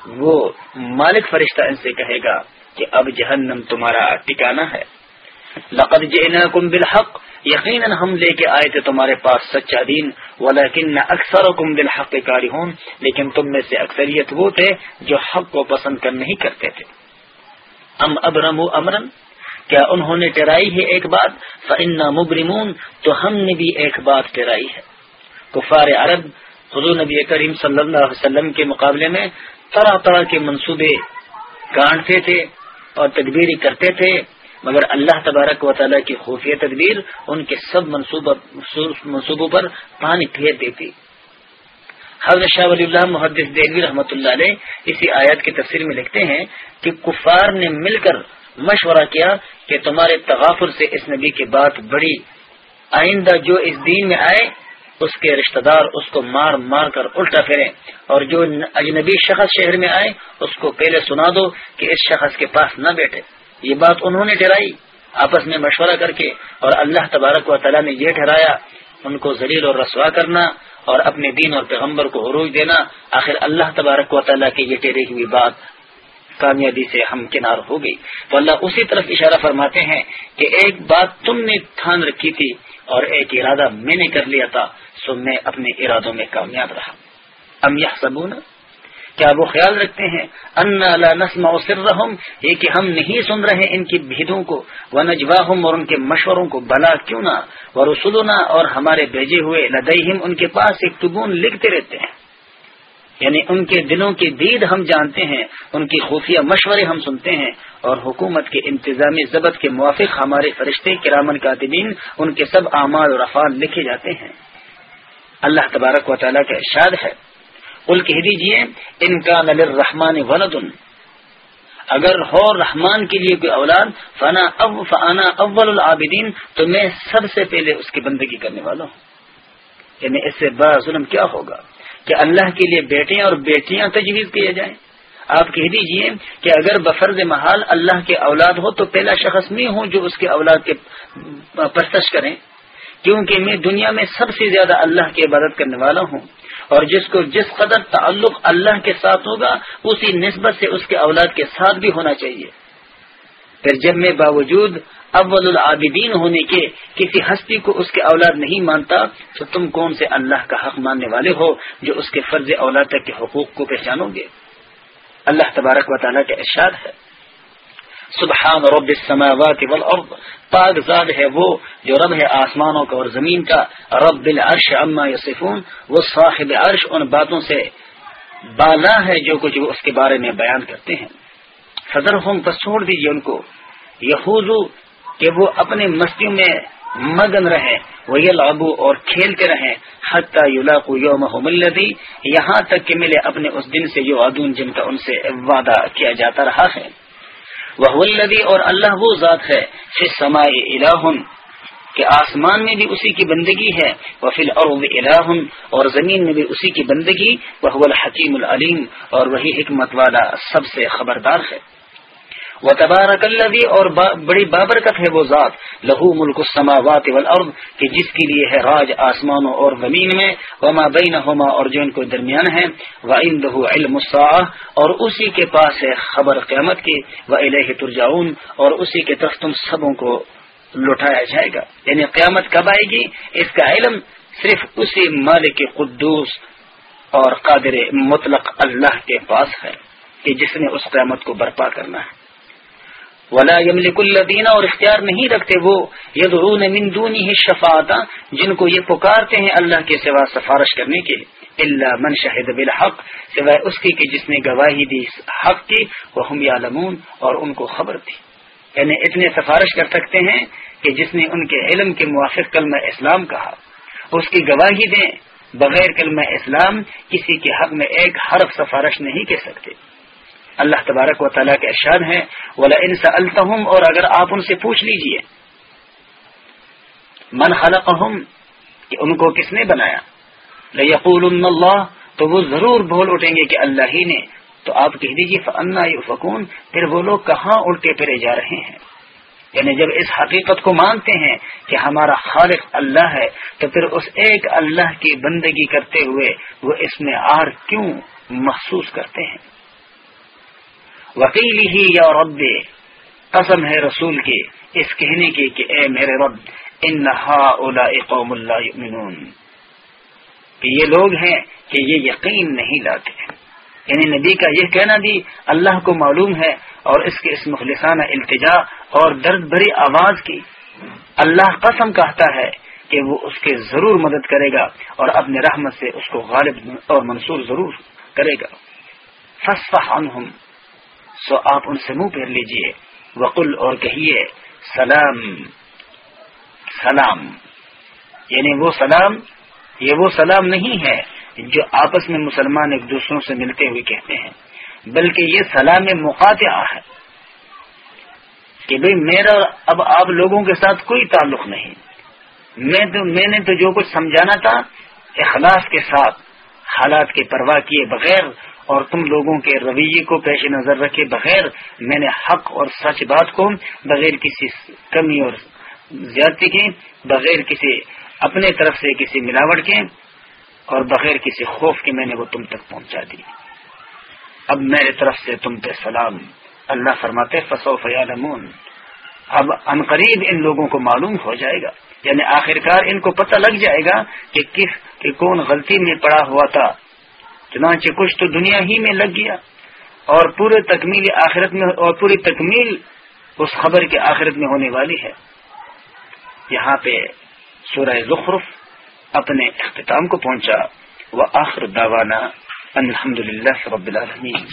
وہ مالک فرشتہ ان سے کہے گا کہ اب جہنم تمہارا ٹکانا ہے۔ لقد جئناکم بالحق، یقیناً ہم لے کے آئے تھے تمہارے پاس سچا دین، ولیکن اکثر کم بالحق کاری ہوں لیکن تم میں سے اکثریت وہ تھے جو حق کو پسند کر نہیں کرتے تھے۔ ام ابرم امرن، کیا انہوں نے ٹرائی ہے ایک بات؟ فنا مبرمون، تو ہم نے بھی ایک بات ٹرائی ہے۔ کفار عرب حضور نبی کریم صلی اللہ علیہ وسلم کے مقابلے میں طرح طرح کے منصوبے گانٹتے تھے اور تدبیری کرتے تھے، مگر اللہ تبارک و تعالیٰ کی خفیہ تدبیر ان کے سب منصوبوں پر پانی پھیر دیتی۔ حضرت شاہ ولی اللہ محدث دینوی رحمۃ اللہ علیہ اسی آیات کی تفسیر میں لکھتے ہیں کہ کفار نے مل کر مشورہ کیا کہ تمہارے تغافر سے اس نبی کی بات بڑی۔ آئندہ جو اس دین میں آئے اس کے رشتہ دار اس کو مار مار کر الٹا پھیرے اور جو اجنبی شخص شہر میں آئے، اس کو پہلے سنا دو کہ اس شخص کے پاس نہ بیٹھے۔ یہ بات انہوں نے ٹھہرائی۔ آپس میں مشورہ کر کے اور اللہ تبارک و تعالیٰ نے یہ ٹھہرایا، ان کو ذلیل اور رسوا کرنا اور اپنے دین اور پیغمبر کو عروج دینا۔ آخر اللہ تبارک و تعالیٰ کی یہ ٹیری ہوئی بات کامیابی سے ہم کنار ہو گئی۔ تو اللہ اسی طرف اشارہ فرماتے ہیں کہ ایک بات تم نے تھان رکھی تھی اور ایک ارادہ میں نے کر لیا تھا۔ سو میں اپنے ارادوں میں کامیاب رہا۔ ام یہ سبون کیا وہ خیال رکھتے ہیں؟ ان سرهم یہ کہ ہم نہیں سن رہے ان کی بھیدوں کو وہ نجواہم اور ان کے مشوروں کو، بلا کیوں نہ؟ وہ رسولنا اور ہمارے بھیجے ہوئے لدئیم ان کے پاس ایک تبون لکھتے رہتے ہیں۔ یعنی ان کے دلوں کی دید ہم جانتے ہیں، ان کی خفیہ مشورے ہم سنتے ہیں، اور حکومت کے انتظامی ضبط کے موافق ہمارے فرشتے کرامن کاتبین، ان کے سب اعمال اور افعال لکھے جاتے ہیں۔ اللہ تبارک و تعالیٰ کا ارشاد ہے۔ ال کہہ دیجیے ان کا نل رحمان ولد۔ اگر ہو رحمان کے لیے کوئی اولاد، فنا اب فنا اول العابدین، تو میں سب سے پہلے اس کی بندگی کرنے والا ہوں۔ یعنی اس سے بڑا ظلم کیا ہوگا؟ کہ اللہ کے لیے بیٹے اور بیٹیاں تجویز کیے جائیں۔ آپ کہہ دیجیے کہ اگر بفرز محال اللہ کے اولاد ہو تو پہلا شخص میں ہوں جو اس کے اولاد کے پرتش کریں۔ کیونکہ میں دنیا میں سب سے زیادہ اللہ کی عبادت کرنے والا ہوں۔ اور جس کو جس قدر تعلق اللہ کے ساتھ ہوگا، اسی نسبت سے اس کے اولاد کے ساتھ بھی ہونا چاہیے۔ پھر جب میں باوجود اول العابدین ہونے کے کسی ہستی کو اس کے اولاد نہیں مانتا، تو تم کون سے اللہ کا حق ماننے والے ہو جو اس کے فرض اولاد تک کے حقوق کو پہچانو گے؟ اللہ تبارک و تعالیٰ کا ارشاد ہے۔ سبحان رب السماوات والارض۔ پاک زاد ہے وہ جو رب ہے آسمانوں کا اور زمین کا۔ رب العرش عما یصفون۔ وہ صاحب عرش ان باتوں سے بالا ہے جو کچھ وہ اس کے بارے میں بیان کرتے ہیں۔ صدر ہوں پر چھوڑ دیجیے ان کو۔ یہ کہ وہ اپنے مستیوں میں مگن رہے وہ یہ لابو اور کھیلتے رہے حتیٰ یولاقو یوم ملدی یہاں تک کہ ملے اپنے اس دن سے جو ادون جن کا ان سے وعدہ کیا جاتا رہا ہے۔ وہ الدی اور اللہ وہ ذات ہے سمائے الہن، کہ آسمان میں بھی اسی کی بندگی ہے وہ فل اور الہن، اور زمین میں بھی اسی کی بندگی وہ الحکیم العلیم، اور وہی حکمت والا سب سے خبردار ہے۔ وہ تبارک اللہ اور بڑی بابرکت ہے وہ ذات، لہو ملک السماوات والارض، کہ جس کے لیے ہے راج آسمانوں اور زمین میں، وما بینہما، اور جو ان کو درمیان ہے وہ علم اور اسی کے پاس ہے خبر قیامت کی وہ الہ ترجاؤن اور اسی کے طرف تم سبوں کو لٹایا جائے گا۔ یعنی قیامت کب آئے گی؟ اس کا علم صرف اسی مالک قدوس اور قادر مطلق اللہ کے پاس ہے، کہ جس نے اس قیامت کو برپا کرنا ہے۔ ولا یملک الدین اور اختیار نہیں رکھتے وہ یدعون من دونی ہی جن کو یہ پکارتے ہیں اللہ کے سوا سفارش کرنے کے اللہ من شہد بالحق، سوائے اس کی کہ جس نے گواہی دی حق کی وہ ہم یعلمون اور ان کو خبر تھی یعنی اتنے سفارش کر سکتے ہیں کہ جس نے ان کے علم کے موافق کلمہ اسلام کہا۔ اس کی گواہی دیں، بغیر کلمہ اسلام کسی کے حق میں ایک حرف سفارش نہیں کہہ سکتے۔ اللہ تبارک و تعالیٰ کے ارشاد ہیں ولا ان التحم اور اگر آپ ان سے پوچھ لیجیے، من خلقہم کہ ان کو کس نے بنایا؟ یقول اللہ تو وہ ضرور بول اٹھیں گے کہ اللہ ہی نے۔ تو آپ کہہ دیجیے فنا فکون پھر وہ لوگ کہاں الٹے پھرے جا رہے ہیں؟ یعنی جب اس حقیقت کو مانتے ہیں کہ ہمارا خالق اللہ ہے، تو پھر اس ایک اللہ کی بندگی کرتے ہوئے وہ اس میں آر کیوں محسوس کرتے ہیں؟ وکیل ہی یا رب قسم ہے رسول کے اس کہنے کی کہ اے میرے رب، ان قوم اللہ کہ یہ لوگ ہیں کہ یہ یقین نہیں لاتے۔ یعنی نبی کا یہ کہنا بھی اللہ کو معلوم ہے اور اس کے اس مخلصانہ التجا اور درد بری آواز کی۔ اللہ قسم کہتا ہے کہ وہ اس کے ضرور مدد کرے گا اور اپنے رحمت سے اس کو غالب اور منصور ضرور کرے گا۔ فصفح عنہم سو آپ ان سے منہ پھیر لیجیے۔ وقل اور کہیے، سلام سلام۔ یعنی وہ سلام، یہ وہ سلام نہیں ہے جو آپس میں مسلمان ایک دوسروں سے ملتے ہوئے کہتے ہیں، بلکہ یہ سلام مقاطع ہے کہ بھئی میرا اب آپ لوگوں کے ساتھ کوئی تعلق نہیں۔ میں تو میں نے تو جو کچھ سمجھانا تھا، اخلاص کے ساتھ، حالات کی پرواہ کیے بغیر اور تم لوگوں کے رویے کو پیش نظر رکھے بغیر میں نے حق اور سچ بات کو بغیر کسی کمی اور زیادتی کے بغیر کسی اپنے طرف سے کسی ملاوٹ کے اور بغیر کسی خوف کے میں نے وہ تم تک پہنچا دی۔ اب میرے طرف سے تم پہ سلام۔ اللہ فرماتے فسو فیالمون اب قریب ان لوگوں کو معلوم ہو جائے گا۔ یعنی آخرکار ان کو پتہ لگ جائے گا کہ کس، کہ کون غلطی میں پڑا ہوا تھا۔ چنانچہ کچھ تو دنیا ہی میں لگ گیا اور پورے تکمیل آخرت میں اور پوری تکمیل اس خبر کے آخرت میں ہونے والی ہے۔ یہاں پہ سورہ زخرف اپنے اختتام کو پہنچا۔ وہ آخر داوانہ الحمد للہ رب العالمین۔